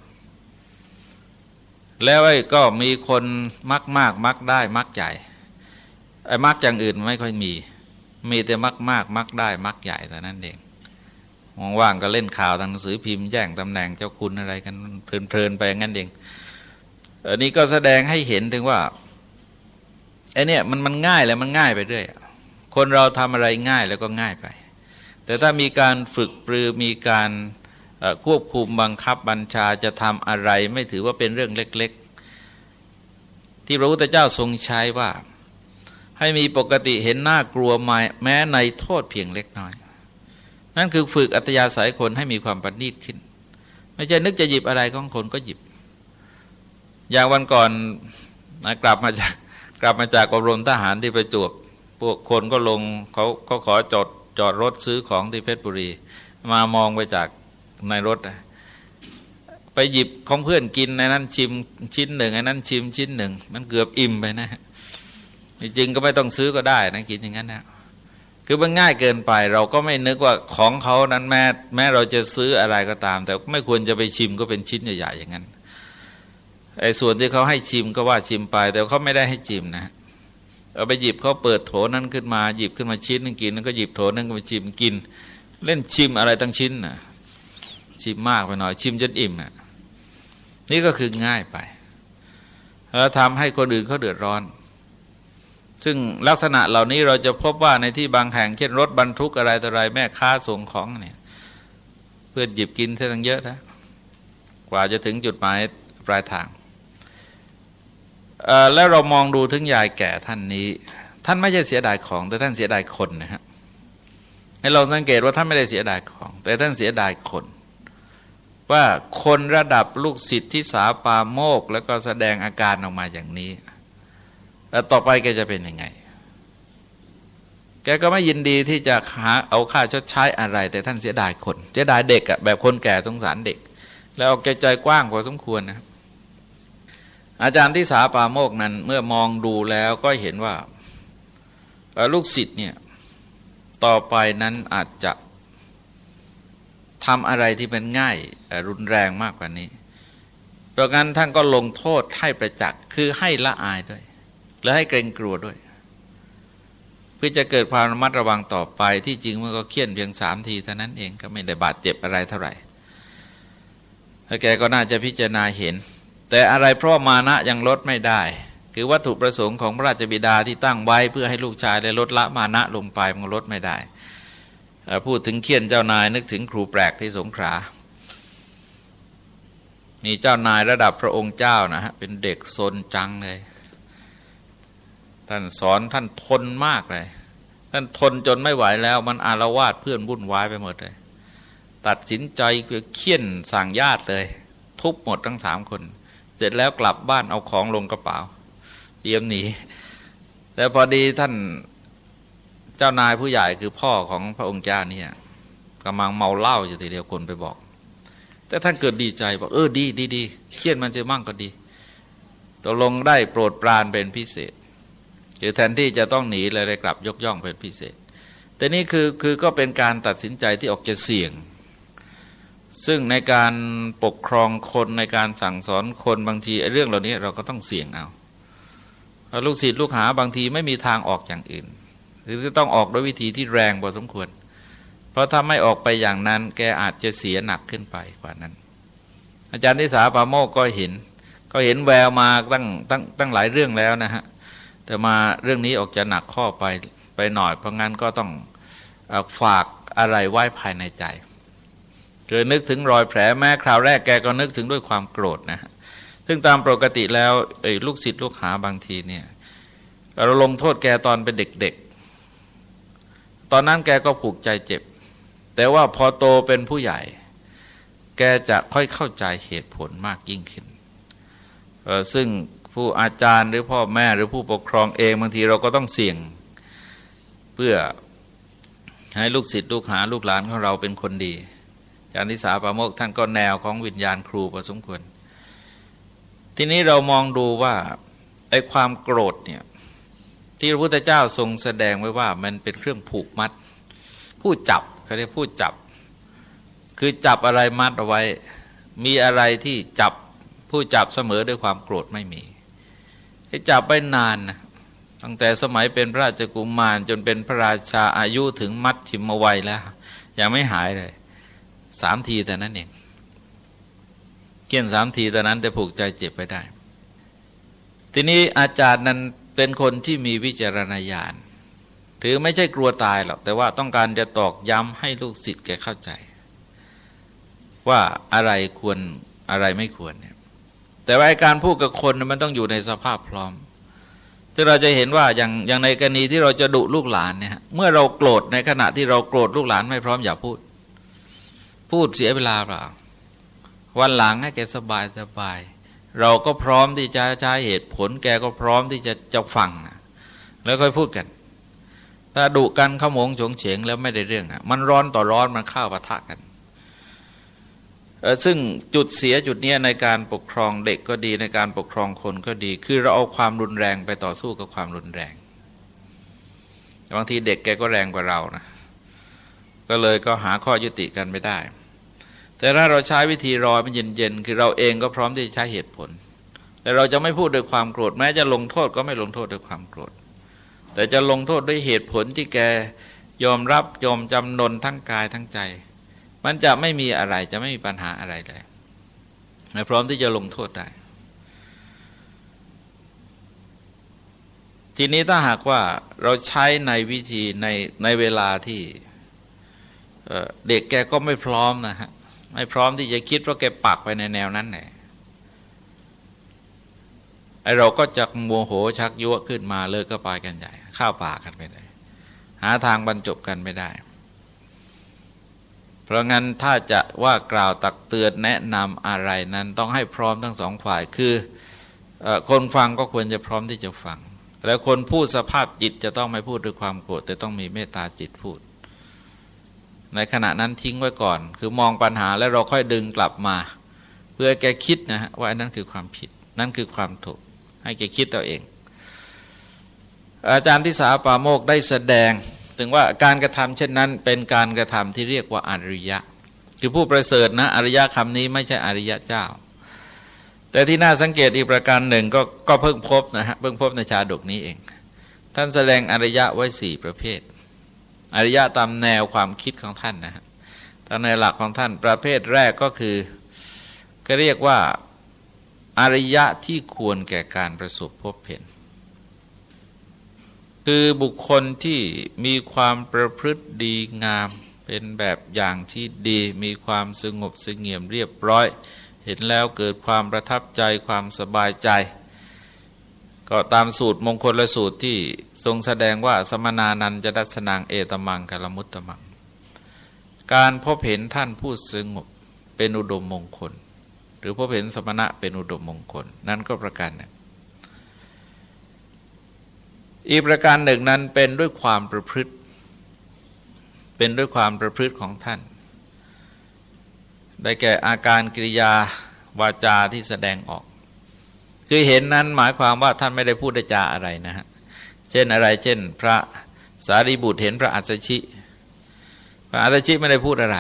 แล้วไอ้ก็มีคนมักมากมักได้มักใหญ่ไอ้มักอย่างอื่นไม่ค่อยมี มีแต่มักมากมักได้มักใหญ่แต่นั้นเอง ว่างๆก็เล่นข่าวทางหนังสือพิมพ์แย่งตำแหน่งเจ้าคุณอะไรกันเพลินๆไปงั้นเองอันนี้ก็แสดงให้เห็นถึงว่าไอ้นี่มันมันง่ายแล้วมันง่ายไปเรื่อยคนเราทำอะไรง่ายแล้วก็ง่ายไป แต่ถ้ามีการฝึกปรือมีการควบคุมบังคับบัญชาจะทำอะไรไม่ถือว่าเป็นเรื่องเล็ก ๆ ที่พระพุทธเจ้าทรงใช้ว่า ให้มีปกติเห็นหน้ากลัวแม้ในโทษเพียงเล็กน้อย นั่นคือฝึกอัตยาสายคนให้มีความประณีตขึ้น ไม่ใช่นึกจะหยิบอะไรของคนก็หยิบ อย่างวันก่อนกลับมาจากกลับมาจากอบรมทหารที่ประจวบพวกคนก็ลงเขาเขาขอจอดจอดรถซื้อของที่เพชรบุรี มามองไปจากในรถ ไปหยิบของเพื่อนกินในนั้นชิมชิ้นหนึ่งในนั้นชิมชิ้นหนึ่ง มันเกือบอิ่มไปนะจริงก็ไม่ต้องซื้อก็ได้นะกินอย่างนั้นนะ คือมันง่ายเกินไปเราก็ไม่นึกว่าของเขานั้นแม้แม้เราจะซื้ออะไรก็ตาม แต่ไม่ควรจะไปชิมก็เป็นชิ้นใหญ่ๆอย่างนั้นไอ้ส่วนที่เขาให้ชิมก็ว่าชิมไป แต่เขาไม่ได้ให้ชิมนะเอาไปหยิบเขาเปิดโถนั้นขึ้นมาหยิบขึ้นมาชิ้นนึงกินแล้วก็หยิบโถนั้นก็ไปชิมกิน เล่นชิมอะไรตั้งชิ้นนะชิมมากไปหน่อย ชิมจนอิ่มนะนี่ก็คือง่ายไป แล้วทำให้คนอื่นเขาเดือดร้อน ซึ่งลักษณะเหล่านี้เราจะพบว่าในที่บางแห่งเช่นรถบรรทุกอะไรต่ออะไรแม่ค้าส่งของเนี่ย เพื่อหยิบกินเท่านั้นเยอะนะกว่าจะถึงจุดหมายปลายทางแล้วเรามองดูถึงยายแก่ท่านนี้ ท่านไม่ใช่เสียดายของแต่ท่านเสียดายคนนะฮะให้เราสังเกตว่าท่านไม่ได้เสียดายของ แต่ท่านเสียดายคน ว่าคนระดับลูกศิษย์ที่สาปาโมก แล้วก็แสดงอาการออกมาอย่างนี้ ต่อไปแกจะเป็นยังไง แกก็ไม่ยินดีที่จะหาเอาค่าชดใช้อะไร แต่ท่านเสียดายคนเสียดายเด็กอะแบบคนแก่สงสารเด็ก แล้วแกใจกว้างกว่าสมควรนะอาจารย์ที่สาปาโมกนั้น เมื่อมองดูแล้วก็เห็นว่าลูกศิษย์เนี่ยต่อไปนั้นอาจจะทำอะไรที่เป็นง่ายรุนแรงมากกว่านี้ เพราะงั้นท่านก็ลงโทษให้ประจักษ์คือให้ละอายด้วย และให้เกรงกลัวด้วย เพื่อจะเกิดความระมัดระวังต่อไปที่จริงมันก็เคี่ยนเพียงสามทีเท่านั้นเองก็ไม่ได้บาดเจ็บอะไรเท่าไหร่แล้วแกก็น่าจะพิจารณาเห็น แต่อะไรเพราะมานะยังลดไม่ได้ คือวัตถุประสงค์ของพระราชบิดาที่ตั้งไว้เพื่อให้ลูกชายได้ลดละมานะลงไปมันลดไม่ได้พูดถึงเคี่ยนเจ้านายนึกถึงครูแปลกที่สงขลามีเจ้านายระดับพระองค์เจ้านะฮะเป็นเด็กซนจังเลย ท่านสอนท่านทนมากเลย ท่านทนจนไม่ไหวแล้ว มันอารวาสเพื่อนวุ่นวายไปหมดเลย ตัดสินใจเพื่อเคี่ยนสั่งญาติเลย ทุบหมดทั้งสามคน เสร็จแล้วกลับบ้านเอาของลงกระเป๋า เตรียมหนีแต่พอดีท่านเจ้านายผู้ใหญ่คือพ่อของพระองค์เจ้านี่กำลังเมาเหล้าอยู่ทีเดียวคนไปบอก แต่ท่านเกิดดีใจบอกเออดีดีดีเคี่ยนมันจะมั่งก็ดีตกลงได้โปรดปรานเป็นพิเศษ คือแทนที่จะต้องหนีเลยได้กลับยกย่องเป็นพิเศษ แต่นี่คือคือก็เป็นการตัดสินใจที่ออกจะเสี่ยง ซึ่งในการปกครองคนในการสั่งสอนคนบางทีเรื่องเหล่านี้เราก็ต้องเสี่ยงเอาลูกศิษย์ลูกหาบางทีไม่มีทางออกอย่างอื่น หรือต้องออกด้วยวิธีที่แรงพอสมควร เพราะถ้าไม่ออกไปอย่างนั้นแกอาจจะเสียหนักขึ้นไปกว่านั้น อาจารย์ทิสาปาโมกก็เห็น ก็เห็นแววมาตั้งตั้งตั้งหลายเรื่องแล้วนะฮะ แต่มาเรื่องนี้ออกจะหนักข้อไปไปหน่อย เพราะงั้นก็ต้องฝากอะไรไว้ภายในใจเคยนึกถึงรอยแผลแม้คราวแรกแกก็นึกถึงด้วยความโกรธนะซึ่งตามปกติแล้วลูกศิษย์ลูกหาบางทีเนี่ยเราลงโทษแกตอนเป็นเด็กๆ ตอนนั้นแกก็ผูกใจเจ็บ แต่ว่าพอโตเป็นผู้ใหญ่ แกจะค่อยเข้าใจเหตุผลมากยิ่งขึ้นซึ่ง ผู้อาจารย์หรือพ่อแม่หรือผู้ปกครองเองบางทีเราก็ต้องเสี่ยง เพื่อให้ลูกศิษย์ลูกหาลูกหลานของเราเป็นคนดีอาจารย์ทิสาปาโมกท่านก็แนวของวิญญาณครูพอสมควร ทีนี้เรามองดูว่าไอ้ความโกรธเนี่ยที่พระพุทธเจ้าทรงแสดงไว้ว่ามันเป็นเครื่องผูกมัด ผู้จับเขาเรียกผู้จับ คือจับอะไรมัดเอาไว้ มีอะไรที่จับผู้จับเสมอด้วยความโกรธไม่มี จับไปนานนะตั้งแต่สมัยเป็นพระราชกุมารจนเป็นพระราชาอายุถึงมัดชิมวัยแล้ว ยังไม่หายเลยสามทีแต่นั้นเองเกี่ยนสามทีแต่นั้นแต่ผูกใจเจ็บไปได้ ทีนี้อาจารย์นั้นเป็นคนที่มีวิจารณญาณถือไม่ใช่กลัวตายหรอกแต่ว่าต้องการจะตอกย้ำให้ลูกศิษย์แกเข้าใจ ว่าอะไรควรอะไรไม่ควรเนี่ย แต่ว่าการพูดกับคนมันต้องอยู่ในสภาพพร้อมที่เราจะเห็นว่าอย่างอย่างในกรณีที่เราจะดุลูกหลานเนี่ยเมื่อเราโกรธในขณะที่เราโกรธลูกหลานไม่พร้อมอย่าพูด พูดเสียเวลาเปล่า วันหลังให้แกสบายสบาย เราก็พร้อมที่จะใช้เหตุผล แกก็พร้อมที่จะจะฟังแล้วค่อยพูดกัน ถ้าดุกันขโมงฉงเฉงแล้วไม่ได้เรื่องอะมันร้อนต่อร้อนมันเข้าปะทะกัน ซึ่งจุดเสียจุดนี้ในการปกครองเด็กก็ดีในการปกครองคนก็ดี คือเราเอาความรุนแรงไปต่อสู้กับความรุนแรงบางทีเด็กแกก็แรงกว่าเรานะก็เลยก็หาข้อยุติกันไม่ได้ แต่ถ้าเราใช้วิธีรอมันเย็นๆคือเราเองก็พร้อมที่จะใช้เหตุผล แต่เราจะไม่พูดด้วยความโกรธแม้จะลงโทษก็ไม่ลงโทษด้วยความโกรธ แต่จะลงโทษด้วยเหตุผลที่แกยอมรับยอมจำนนทั้งกายทั้งใจ มันจะไม่มีอะไรจะไม่มีปัญหาอะไรเลยไม่พร้อมที่จะลงโทษได้ ทีนี้ถ้าหากว่าเราใช้ในวิธีในในเวลาที่เด็กแกก็ไม่พร้อมนะฮะไม่พร้อมที่จะคิดเพราะแกปักไปในแนวนั้นแหละไอเราก็จะโมโหชักยั่วขึ้นมาเลิกก็ไปกันใหญ่ ข้าวป่ากันไปเลยหาทางบรรจบกันไม่ได้ เพราะงั้นถ้าจะว่ากล่าวตักเตือนแนะนำอะไรนั้นต้องให้พร้อมทั้งสองฝ่ายคือคนฟังก็ควรจะพร้อมที่จะฟัง แล้วคนพูดสภาพจิตจะต้องไม่พูดด้วยความโกรธแต่ต้องมีเมตตาจิตพูด ในขณะนั้นทิ้งไว้ก่อน คือมองปัญหาแล้วเราค่อยดึงกลับมา เพื่อแกคิดนะฮะว่านั่นคือความผิด นั่นคือความถูก ให้แกคิดตัวเองอาจารย์ที่สาปาโมกได้แสดง ถึงว่าการกระทำเช่นนั้น เป็นการกระทำที่เรียกว่าอริยะ คือผู้ประเสริฐนะอริยะคำนี้ไม่ใช่อริยะเจ้า แต่ที่น่าสังเกตอีกประการหนึ่งก็ก็เพิ่งพบนะฮะเพิ่งพบในชาดกนี้เอง ท่านแสดงอริยะไว้สี่ประเภท อริยะตามแนวความคิดของท่านนะฮะตามในหลักของท่านประเภทแรกก็คือก็เรียกว่าอริยะที่ควรแก่การประสบพบเห็น คือบุคคลที่มีความประพฤติดีงาม เป็นแบบอย่างที่ดีมีความสงบสงเงียมเรียบร้อย เห็นแล้วเกิดความประทับใจความสบายใจ ก็ตามสูตรมงคลและสูตรที่ทรงแสดงว่าสมนานันจะดัสนางเอตมังกลมุตตมัง การพบเห็นท่านผู้สงบเป็นอุดมมงคล หรือพบเห็นสมณะเป็นอุดมมงคล นั่นก็ประการหนึ่ง อีกประการหนึ่งนั้นเป็นด้วยความประพฤติ เป็นด้วยความประพฤติของท่าน ได้แก่อาการกิริยาวาจาที่แสดงออก คือเห็นนั้นหมายความว่าท่านไม่ได้พูดจาอะไรนะฮะ เช่นอะไร เช่น พระสารีบุตรเห็นพระอัศชิ พระอัศชิไม่ได้พูดอะไร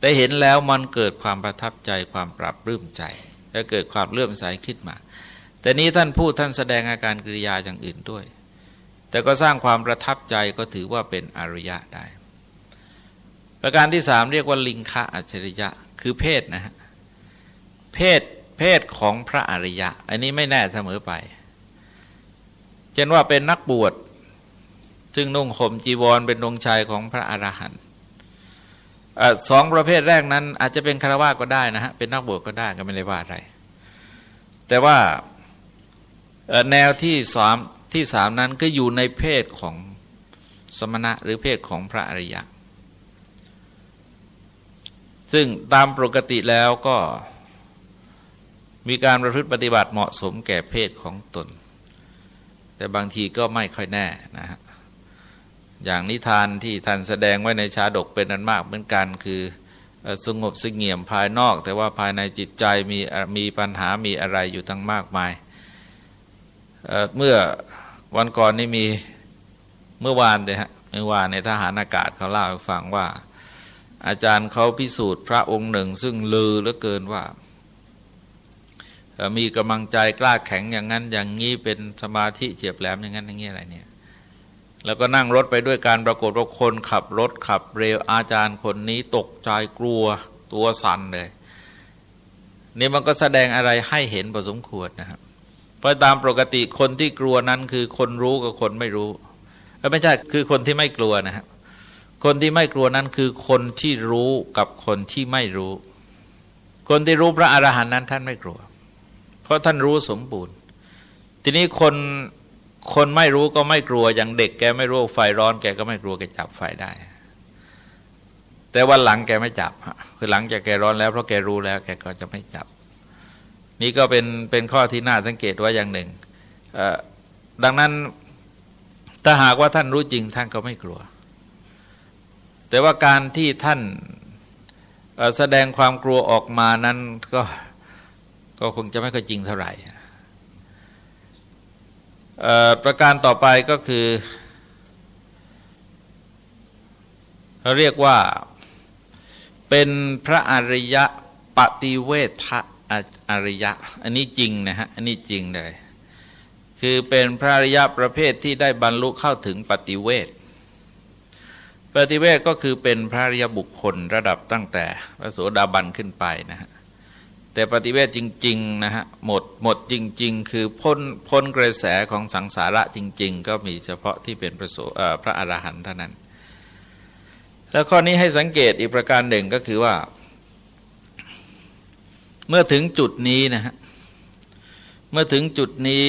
แต่เห็นแล้วมันเกิดความประทับใจความปรับรื้มใจ และเกิดความเลื่อมใสขึ้นมา แต่นี้ท่านพูดท่านแสดงอาการกิริยาอย่างอื่นด้วย แต่ก็สร้างความประทับใจก็ถือว่าเป็นอริยะได้ ประการที่สามเรียกว่าลิงคะอัจฉริยะ คือเพศนะฮะเพศเพศของพระอริยะ อันนี้ไม่แน่เสมอไป เช่นว่าเป็นนักบวชซึ่งนุ่งห่มจีวรเป็นดวงชัยของพระอรหันต์สองประเภทแรกนั้น อาจจะเป็นคารวะก็ได้นะฮะเป็นนักบวชก็ได้ก็ไม่ได้ว่าอะไร แต่ว่าแนวที่สาม ที่สามนั้นก็อยู่ในเพศของสมณะหรือเพศของพระอริยะ ซึ่งตามปกติแล้วก็มีการประพฤติปฏิบัติเหมาะสมแก่เพศของตน แต่บางทีก็ไม่ค่อยแน่นะฮะ อย่างนิทานที่ท่านแสดงไว้ในชาดกเป็นนันมากเหมือนกันคือสงบสงเงียมภายนอก แต่ว่าภายในจิตใจมีมีปัญหามีอะไรอยู่ทั้งมากมาย เมื่อวันก่อนนี่มีเมื่อวานเลยฮะเมื่อวานในทหารอากาศเขาเล่าให้ฟังว่า อาจารย์เขาพิสูจน์พระองค์หนึ่ง ซึ่งลือเหลือเกินว่า มีกำลังใจกล้าแข็งอย่างนั้น อย่างนี้เป็นสมาธิเฉียบแหลมอย่างนั้นอย่างนี้อะไรเนี่ยแล้วก็นั่งรถไปด้วยการปรากฏว่าคนขับรถขับเร็วอาจารย์คนนี้ตกใจกลัวตัวสั่นเลย นี่มันก็แสดงอะไรให้เห็นพอสมควรนะครับ เพราะตามปกติคนที่กลัวนั้นคือคนรู้กับคนไม่รู้ไม่ใช่คือคนที่ไม่กลัวนะครับคนที่ไม่กลัวนั้นคือคนที่รู้กับคนที่ไม่รู้ คนที่รู้พระอรหันต์นั้นท่านไม่กลัว เพราะท่านรู้สมบูรณ์ ทีนี้คนคนไม่รู้ก็ไม่กลัวอย่างเด็กแกไม่รู้ไฟร้อนแกก็ไม่กลัวแกจับไฟได้ แต่วันหลังแกไม่จับคือหลังจากแกร้อนแล้วเพราะแกรู้แล้ว แกก็จะไม่จับ นี่ก็เป็นเป็นข้อที่น่าสังเกตว่าอย่างหนึ่ง ดังนั้นถ้าหากว่าท่านรู้จริงท่านก็ไม่กลัว แต่ว่าการที่ท่านแสดงความกลัวออกมานั้นก็ก็คงจะไม่ค่อยจริงเท่าไหร่ประการต่อไปก็คือเขาเรียกว่าเป็นพระอริยะปฏิเวทะ อริยะ อันนี้จริงนะฮะ อันนี้จริงเลย คือเป็นพระอริยะประเภทที่ได้บรรลุเข้าถึงปฏิเวทปฏิเวทก็คือเป็นพระอริยบุคคลระดับตั้งแต่พระโสดาบันขึ้นไปนะฮะแต่ปฏิเวทจริงๆนะฮะหมดหมดจริง ๆ คือพ้นพ้นกระแสของสังสาระจริง ๆ ก็มีเฉพาะที่เป็นพระโสพระอรหันต์เท่านั้น แล้วข้อนี้ให้สังเกตอีกประการหนึ่งก็คือว่า เมื่อถึงจุดนี้นะฮะเมื่อถึงจุดนี้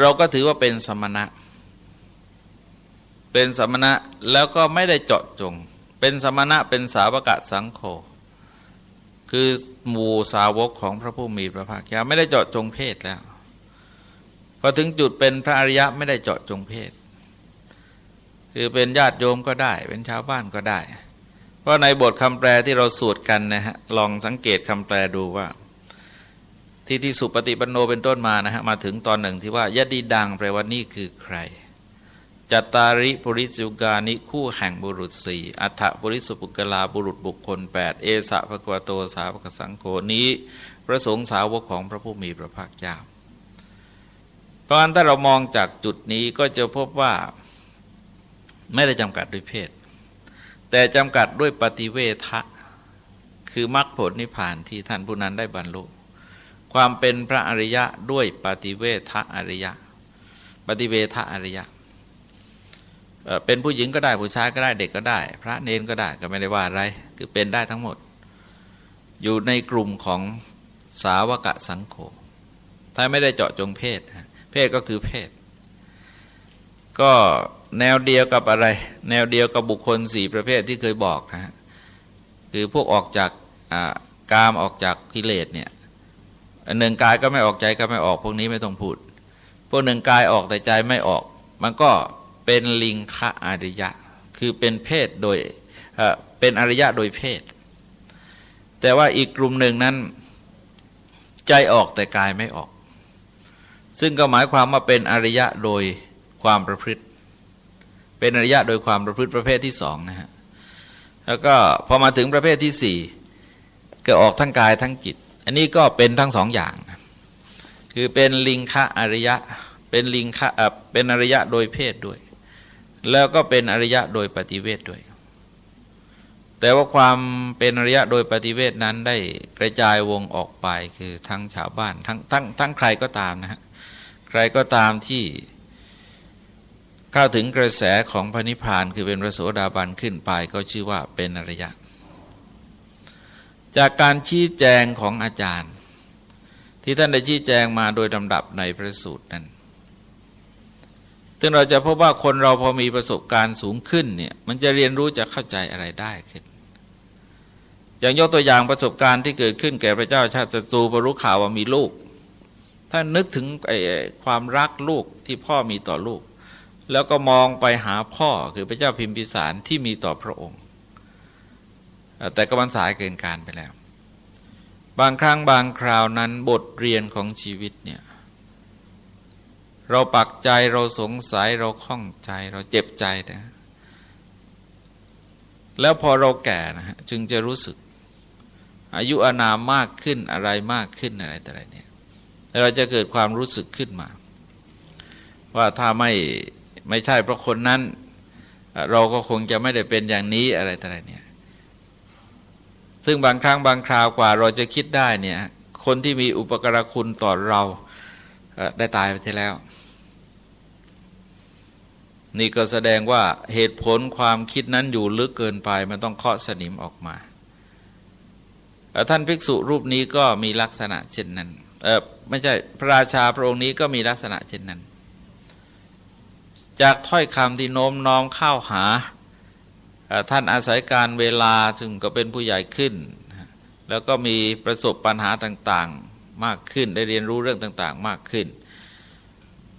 เราก็ถือว่าเป็นสมณะ เป็นสมณะแล้วก็ไม่ได้เจาะจง เป็นสมณะเป็นสาวกะสังโฆคือหมู่สาวกของพระผู้มีพระภาคเจ้าไม่ได้เจาะจงเพศแล้วพอถึงจุดเป็นพระอริยะไม่ได้เจาะจงเพศ คือเป็นญาติโยมก็ได้ เป็นชาวบ้านก็ได้ เพราะในบทคำแปลที่เราสวดกันนะฮะลองสังเกตคำแปลดูว่า ที่ที่สุปฏิปันโนเป็นต้นมานะฮะมาถึงตอนหนึ่งที่ว่ายดีดังแปลว่านี่คือใครจัตตาริปุริสุกานิคู่แห่งบุรุษสี่อัฏฐปุริสุปุกลาบุรุษบุคคล 8 เอสะภควโตสาวกสังโฆนี้พระสงฆ์สาวกของพระผู้มีพระภาคเจ้าเพราะฉะนั้นถ้าเรามองจากจุดนี้ก็จะพบว่าไม่ได้จำกัดด้วยเพศ แต่จำกัดด้วยปฏิเวทะคือมรรคผลนิพพานที่ท่านผู้นั้นได้บรรลุ ความเป็นพระอริยะด้วยปฏิเวทะอริยะ ปฏิเวทะอริยะเป็นผู้หญิงก็ได้ผู้ชายก็ได้เด็กก็ได้ พระเนนก็ได้ก็ไม่ได้ว่าอะไร คือเป็นได้ทั้งหมด อยู่ในกลุ่มของสาวกะสังโฆถ้าไม่ได้เจาะจงเพศ เพศก็คือเพศ ก็แนวเดียวกับอะไร แนวเดียวกับบุคคลสี่ประเภทที่เคยบอกนะคือพวกออกจากกามออกจากกิเลสเนี่ยหนึ่งกายก็ไม่ออกใจก็ไม่ออก พวกนี้ไม่ต้องพูด พวกหนึ่งกายออกแต่ใจไม่ออก มันก็เป็นลิงคะอริยะ คือเป็นเพศโดยเป็นอริยะโดยเพศ แต่ว่าอีกกลุ่มหนึ่งนั้นใจออกแต่กายไม่ออก ซึ่งก็หมายความว่าเป็นอริยะโดย ความประพฤติ เป็นอริยะโดยความประพฤติประเภทที่สองนะฮะแล้วก็พอมาถึงประเภทที่สี่ก็ออกทั้งกายทั้งจิต อันนี้ก็เป็นทั้งสองอย่าง คือเป็นลิงคะอริยะ เป็นลิงคะเป็นอริยะโดยเพศด้วย แล้วก็เป็นอริยะโดยปฏิเวทด้วย แต่ว่าความเป็นอริยะโดยปฏิเวทนั้นได้กระจายวงออกไปคือทั้งชาวบ้านทั้งทั้งทั้งใครก็ตามนะฮะใครก็ตามที่ เข้าถึงกระแสของพระนิพพานคือเป็นพระโสดาบันขึ้นไปก็ชื่อว่าเป็นอริยะ จากการชี้แจงของอาจารย์ ที่ท่านได้ชี้แจงมาโดยลำดับในพระสูตรนั้นซึ่งเราจะพบว่าคนเราพอมีประสบการณ์สูงขึ้นเนี่ยมันจะเรียนรู้จะเข้าใจอะไรได้ขึ้นอย่างยกตัวอย่างประสบการณ์ที่เกิดขึ้นแก่พระเจ้าชาติศัตรูพอรู้ข่าวว่ามีลูกท่านนึกถึงไอ้ความรักลูกที่พ่อมีต่อลูก แล้วก็มองไปหาพ่อคือพระเจ้าพิมพิสารที่มีต่อพระองค์ แต่ก็มันสายเกินการไปแล้ว บางครั้งบางคราวนั้นบทเรียนของชีวิตเนี่ยเราปักใจเราสงสัยเราข้องใจเราเจ็บใจนะแล้วพอเราแก่นะฮะจึงจะรู้สึก อายุอานามมากขึ้นอะไรมากขึ้นอะไรแต่ไรเนี่ยเราจะเกิดความรู้สึกขึ้นมา ว่าถ้าไม่ ไม่ใช่เพราะคนนั้น เราก็คงจะไม่ได้เป็นอย่างนี้อะไรต่ไรเนี่ยซึ่งบางครั้งบางคราวกว่าเราจะคิดได้เนี่ยคนที่มีอุปกรคุณต่อเราได้ตายไปแล้ว นี่ก็แสดงว่าเหตุผลความคิดนั้นอยู่ลึกเกินไปมันต้องเคาะสนิมออกมา ท่านภิกษุรูปนี้ก็มีลักษณะเช่นนั้น เออไม่ใช่พระราชาพระองค์นี้ก็มีลักษณะเช่นนั้น จากถ้อยคำที่โน้มน้อมเข้าหา ท่านอาศัยการเวลาจึงก็เป็นผู้ใหญ่ขึ้น แล้วก็มีประสบปัญหาต่างๆมากขึ้นได้เรียนรู้เรื่องต่าง ๆ มากขึ้น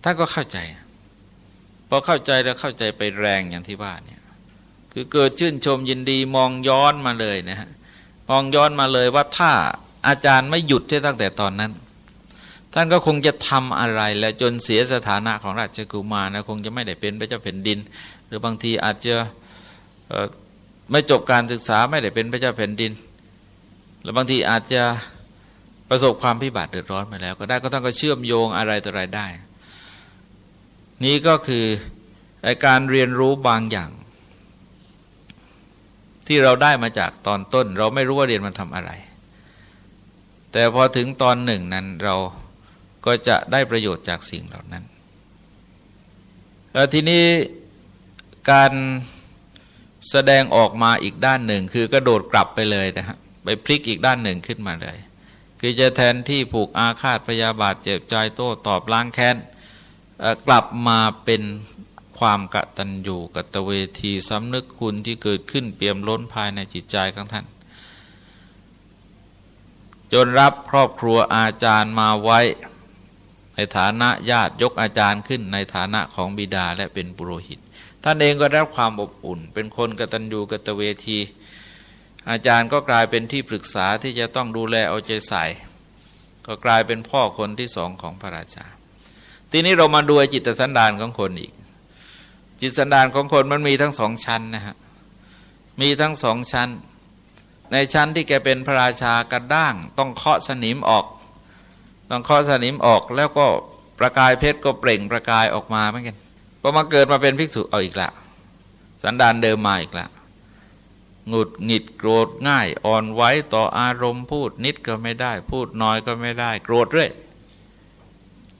ท่านก็เข้าใจพอเข้าใจแล้วเข้าใจไปแรงอย่างที่ว่าเนี่ยคือเกิดชื่นชมยินดีมองย้อนมาเลยนะฮะมองย้อนมาเลยว่าถ้าอาจารย์ไม่หยุดตั้งแต่ตอนนั้น ท่านก็คงจะทำอะไรแล้วจนเสียสถานะของราชกุมารนะคงจะไม่ได้เป็นพระเจ้าแผ่นดิน หรือบางทีอาจจะไม่จบการศึกษาไม่ได้เป็นพระเจ้าแผ่นดินหรือบางทีอาจจะประสบความพิบัติเดือดร้อนมาแล้ว ก็ได้ก็ต้องก็เชื่อมโยงอะไรต่ออะไรได้ นี้ก็คือการเรียนรู้บางอย่าง ที่เราได้มาจากตอนต้น เราไม่รู้ว่าเรียนมันทำอะไร แต่พอถึงตอนหนึ่งนั้นเรา ก็จะได้ประโยชน์จากสิ่งเหล่านั้นแล้วทีนี้การแสดงออกมาอีกด้านหนึ่ง คือกระโดดกลับไปเลยนะฮะไปพลิกอีกด้านหนึ่งขึ้นมาเลย คือจะแทนที่ผูกอาฆาตพยาบาทเจ็บใจโต้ตอบล้างแค้นกลับมาเป็นความกะตัญญูกะตะเวทีสำนึกคุณที่เกิดขึ้นเปี่ยมล้นภายในจิตใจของท่าน จนรับครอบครัวอาจารย์มาไว้ ในฐานะญาติยกอาจารย์ขึ้นในฐานะของบิดาและเป็นปุโรหิต ท่านเองก็ได้รับความอบอุ่น เป็นคนกตัญญูกตเวที อาจารย์ก็กลายเป็นที่ปรึกษาที่จะต้องดูแลเอาใจใส่ ก็กลายเป็นพ่อคนที่สองของพระราชา ทีนี้เรามาดูจิตสันดานของคนอีก จิตสันดานของคนมันมีทั้งสองชั้นนะฮะ มีทั้งสองชั้น ในชั้นที่แกเป็นพระราชากระด้าง ต้องเคาะสนิมออก ต้องเคาะสนิมออกแล้วก็ประกายเพชรก็เปล่งประกายออกมาเหมือนกันพอมาเกิดมาเป็นภิกษุเอาอีกละสันดานเดิมมาอีกล้วหงุดหงิดโกรธง่าย อ่อนไหวต่ออารมณ์พูดนิดก็ไม่ได้ พูดน้อยก็ไม่ได้ โกรธเรื่อย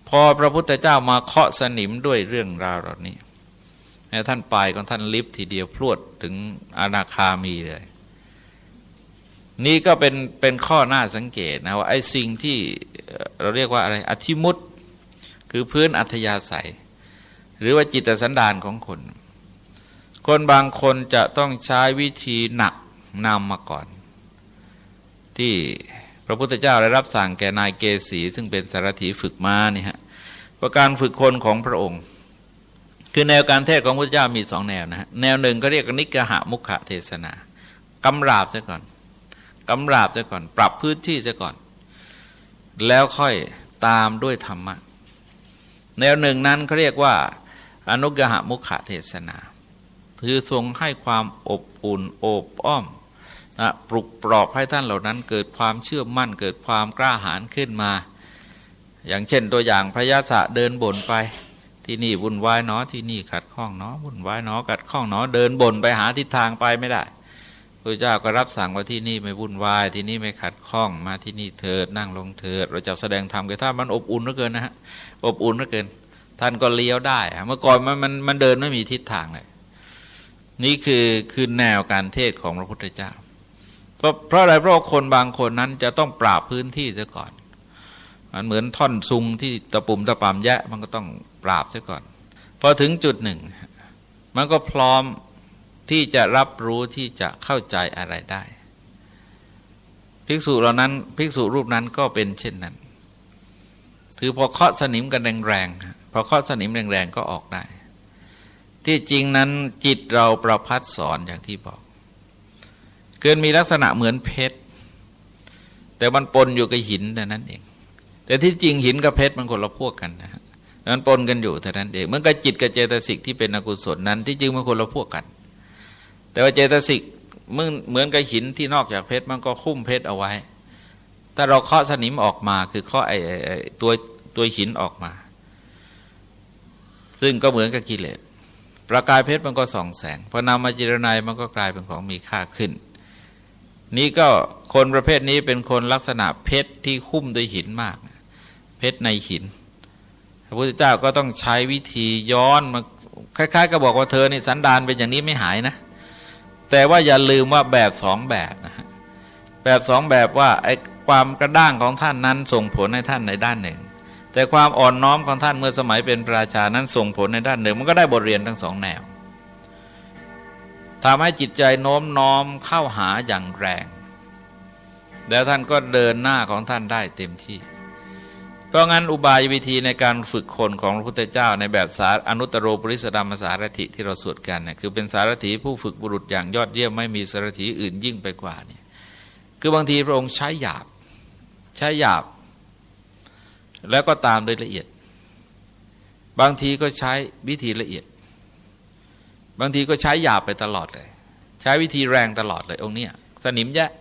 พอพระพุทธเจ้ามาเคาะสนิมด้วยเรื่องราวเหล่านี้ท่านไปของท่านลิฟทีเดียวพรวดถึงอนาคามีเลย นี่ก็เป็นเป็นข้อหน้าสังเกตนะว่าไอ้สิ่งที่เราเรียกว่าอะไรอธิมุตคือพื้นอัธยาศัย หรือว่าจิตสันดานของคน คนบางคนจะต้องใช้วิธีหนักนำมาก่อน ที่พระพุทธเจ้าได้รับสั่งแก่นายเกษีซึ่งเป็นสารถีฝึกมานี่ฮะประการฝึกคนของพระองค์ คือแนวการเทศของพระเจ้ามีสองแนวนะฮะแนวหนึ่งก็เรียกนิกหะมุขเทศนากำราบซะก่อน กำราบซะก่อน ปรับพื้นที่ซะก่อน แล้วค่อยตามด้วยธรรมะ แนวหนึ่งนั้นเขาเรียกว่า อนุกหมุขเทศนาคือทรงให้ความอบอุ่นโอบอ้อมนะปลุกปลอบให้ท่านเหล่านั้นเกิดความเชื่อมั่นเกิดความกล้าหาญขึ้นมา อย่างเช่นตัวอย่างพระยาศะเดินบ่นไป ที่นี่วุ่นวายเนาะที่นี่ขัดข้องเนาะวุ่นวายเนาะขัดข้องเนาะเดินบ่นไปหาทิศทางไปไม่ได้ ระเจ้าก็รับสั่งว่าที่นี่ไม่วุ่นวาย ที่นี่ไม่ขัดข้องมาที่นี่เถิดนั่งลงเถิด เราจะแสดงธรรมแก่ท่านมันอบอุ่นเหลือเกินนะฮะอบอุ่นเหลือเกิน ท่านก็เลี้ยวได้ เมื่อก่อนมันมันมันเดินไม่มีทิศทางเลยนี่คือคือแนวการเทศของพระพุทธเจ้า เพราะเพราะอะไรเพราะคนบางคนนั้นจะต้องปราบพื้นที่ซะก่อนมันเหมือนท่อนซุงที่ตะปุ่มตะปามแยะมันก็ต้องปราบซะก่อนพอถึงจุดหนึ่ง มันก็พร้อม ที่จะรับรู้ที่จะเข้าใจอะไรได้ ภิกษุเหล่านั้น ภิกษุรูปนั้นก็เป็นเช่นนั้นคือพอเคาะสนิมกันแรงๆพอเคาะสนิมแรงๆก็ออกได้ ที่จริงนั้นจิตเราประพัดสอนอย่างที่บอก เกินมีลักษณะเหมือนเพชร แต่มันปนอยู่กับหินแต่นั้นเอง แต่ที่จริงหินกับเพชรมันคนละพวกกันนะฮะมันปนกันอยู่แต่นั้นเองเมื่อกับจิตกับเจตสิกที่เป็นอกุศลนั้นที่จริงมันคนละพวกกัน แต่ว่าเจตสิกมึงเหมือนกับหินที่นอกจากเพชรมันก็คุ้มเพชรเอาไว้ ถ้าเราเคาะสนิมออกมาคือเคาะไอ้ตัวตัวหินออกมา ซึ่งก็เหมือนกับกิเลสประกายเพชรมันก็ส่องแสงพอนำมาจิรนายมันก็กลายเป็นของมีค่าขึ้น นี้ก็คนประเภทนี้เป็นคนลักษณะเพชรที่คุ้มด้วยหินมาก เพชรในหิน พระพุทธเจ้าก็ต้องใช้วิธีย้อนมาคล้าย ๆ ก็บอกว่าเธอนี่สันดานเป็นอย่างนี้ไม่หายนะ แต่ว่าอย่าลืมว่าแบบสองแบบนะฮะแบบสองแบบว่าไอ้ความกระด้างของท่านนั้นส่งผลในท่านในด้านหนึ่ง แต่ความอ่อนน้อมของท่านเมื่อสมัยเป็นประชานั้นส่งผลในด้านหนึ่ง มันก็ได้บทเรียนทั้งสองแนวทำให้จิตใจโน้มน้อมเข้าหาอย่างแรง แล้วท่านก็เดินหน้าของท่านได้เต็มที่ ราะงั้นอุบายวิธีในการฝึกคนของพระพุทธเจ้า ในแบบสารอนุตตรปริสดามสารถิที่เราสวดกันเนี่ยคือเป็นสารถีผู้ฝึกบุรุษอย่างยอดเยี่ยมไม่มีสารถีอื่นยิ่งไปกว่าเนี่ยคือบางทีพระองค์ใช้หยาบ ใช้หยาบ แล้วก็ตามโดยละเอียด บางทีก็ใช้วิธีละเอียด บางทีก็ใช้หยาบไปตลอดเลย ใช้วิธีแรงตลอดเลยองค์เนี้สนิมแยะ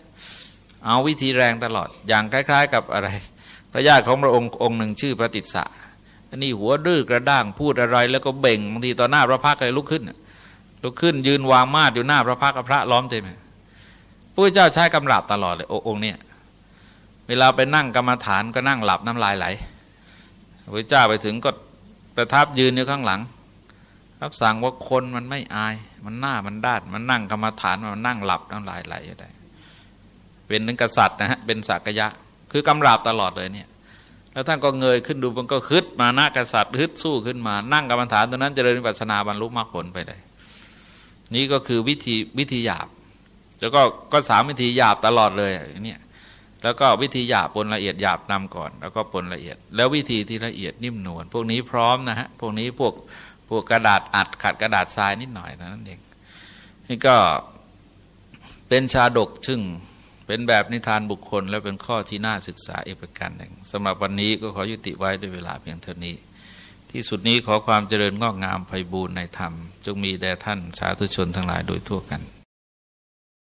เอาวิธีแรงตลอดอย่างคล้าย ๆ กับอะไร ระญาติของพระองค์องค์หนึ่งชื่อพระติสสะอันนี้หัวดื้อกระด้างพูดอะไร แล้วก็เบ่งบางทีต่อหน้าพระพักเลยลุกขึ้นลุกขึ้นยืนวางมาดอยู่หน้าพระพักกับพระล้อมใจไหมพระเจ้าใช้กำราบตลอดเลยองค์เนี้ยเวลาไปนั่งกรรมฐานก็นั่งหลับน้ำลายไหลพระเจ้าไปถึงก็ประทับยืนอยู่ข้างหลัง รับสั่งว่าคนมันไม่อาย มันหน้ามันด้านมันนั่งกรรมฐานมันนั่งหลับน้ำลายไหลอยู่ได้ เป็นนึงกษัตริย์นะฮะเป็นสักยะ คือกำราบตลอดเลยเนี่ยแล้วท่านก็เงยขึ้นดูมันก็ฮึดมาน้ากษัตริย์ฮึดสู้ขึ้นมานั่งกรรมฐานตรงนั้นจเจริญปัสนาบรรลุมรรคผลไปเลย นี่ก็คือวิธีวิธีหยาบ แล้วก็ก็สามวิธีหยาบตลอดเลยเนี่ยแล้วก็วิธีหยาบปนละเอียดหยาบนำก่อน แล้วก็ปนละเอียด แล้ววิธีที่ละเอียดนิ่มนวลพวกนี้พร้อมนะฮะพวกนี้พวกพวกกระดาษอัดขัดกระดาษทรายนิดหน่อยนั่นเองนี่ก็เป็นชาดกซึ่ง เป็นแบบนิทานบุคคล และเป็นข้อที่น่าศึกษาอีกประการหนึ่งสำหรับวันนี้ก็ขอยุติไว้ด้วยเวลาเพียงเท่านี้ ที่สุดนี้ขอความเจริญงอกงามไพบูรณ์ในธรรม จงมีแด่ท่านสาธุชนทั้งหลายโดยทั่วกัน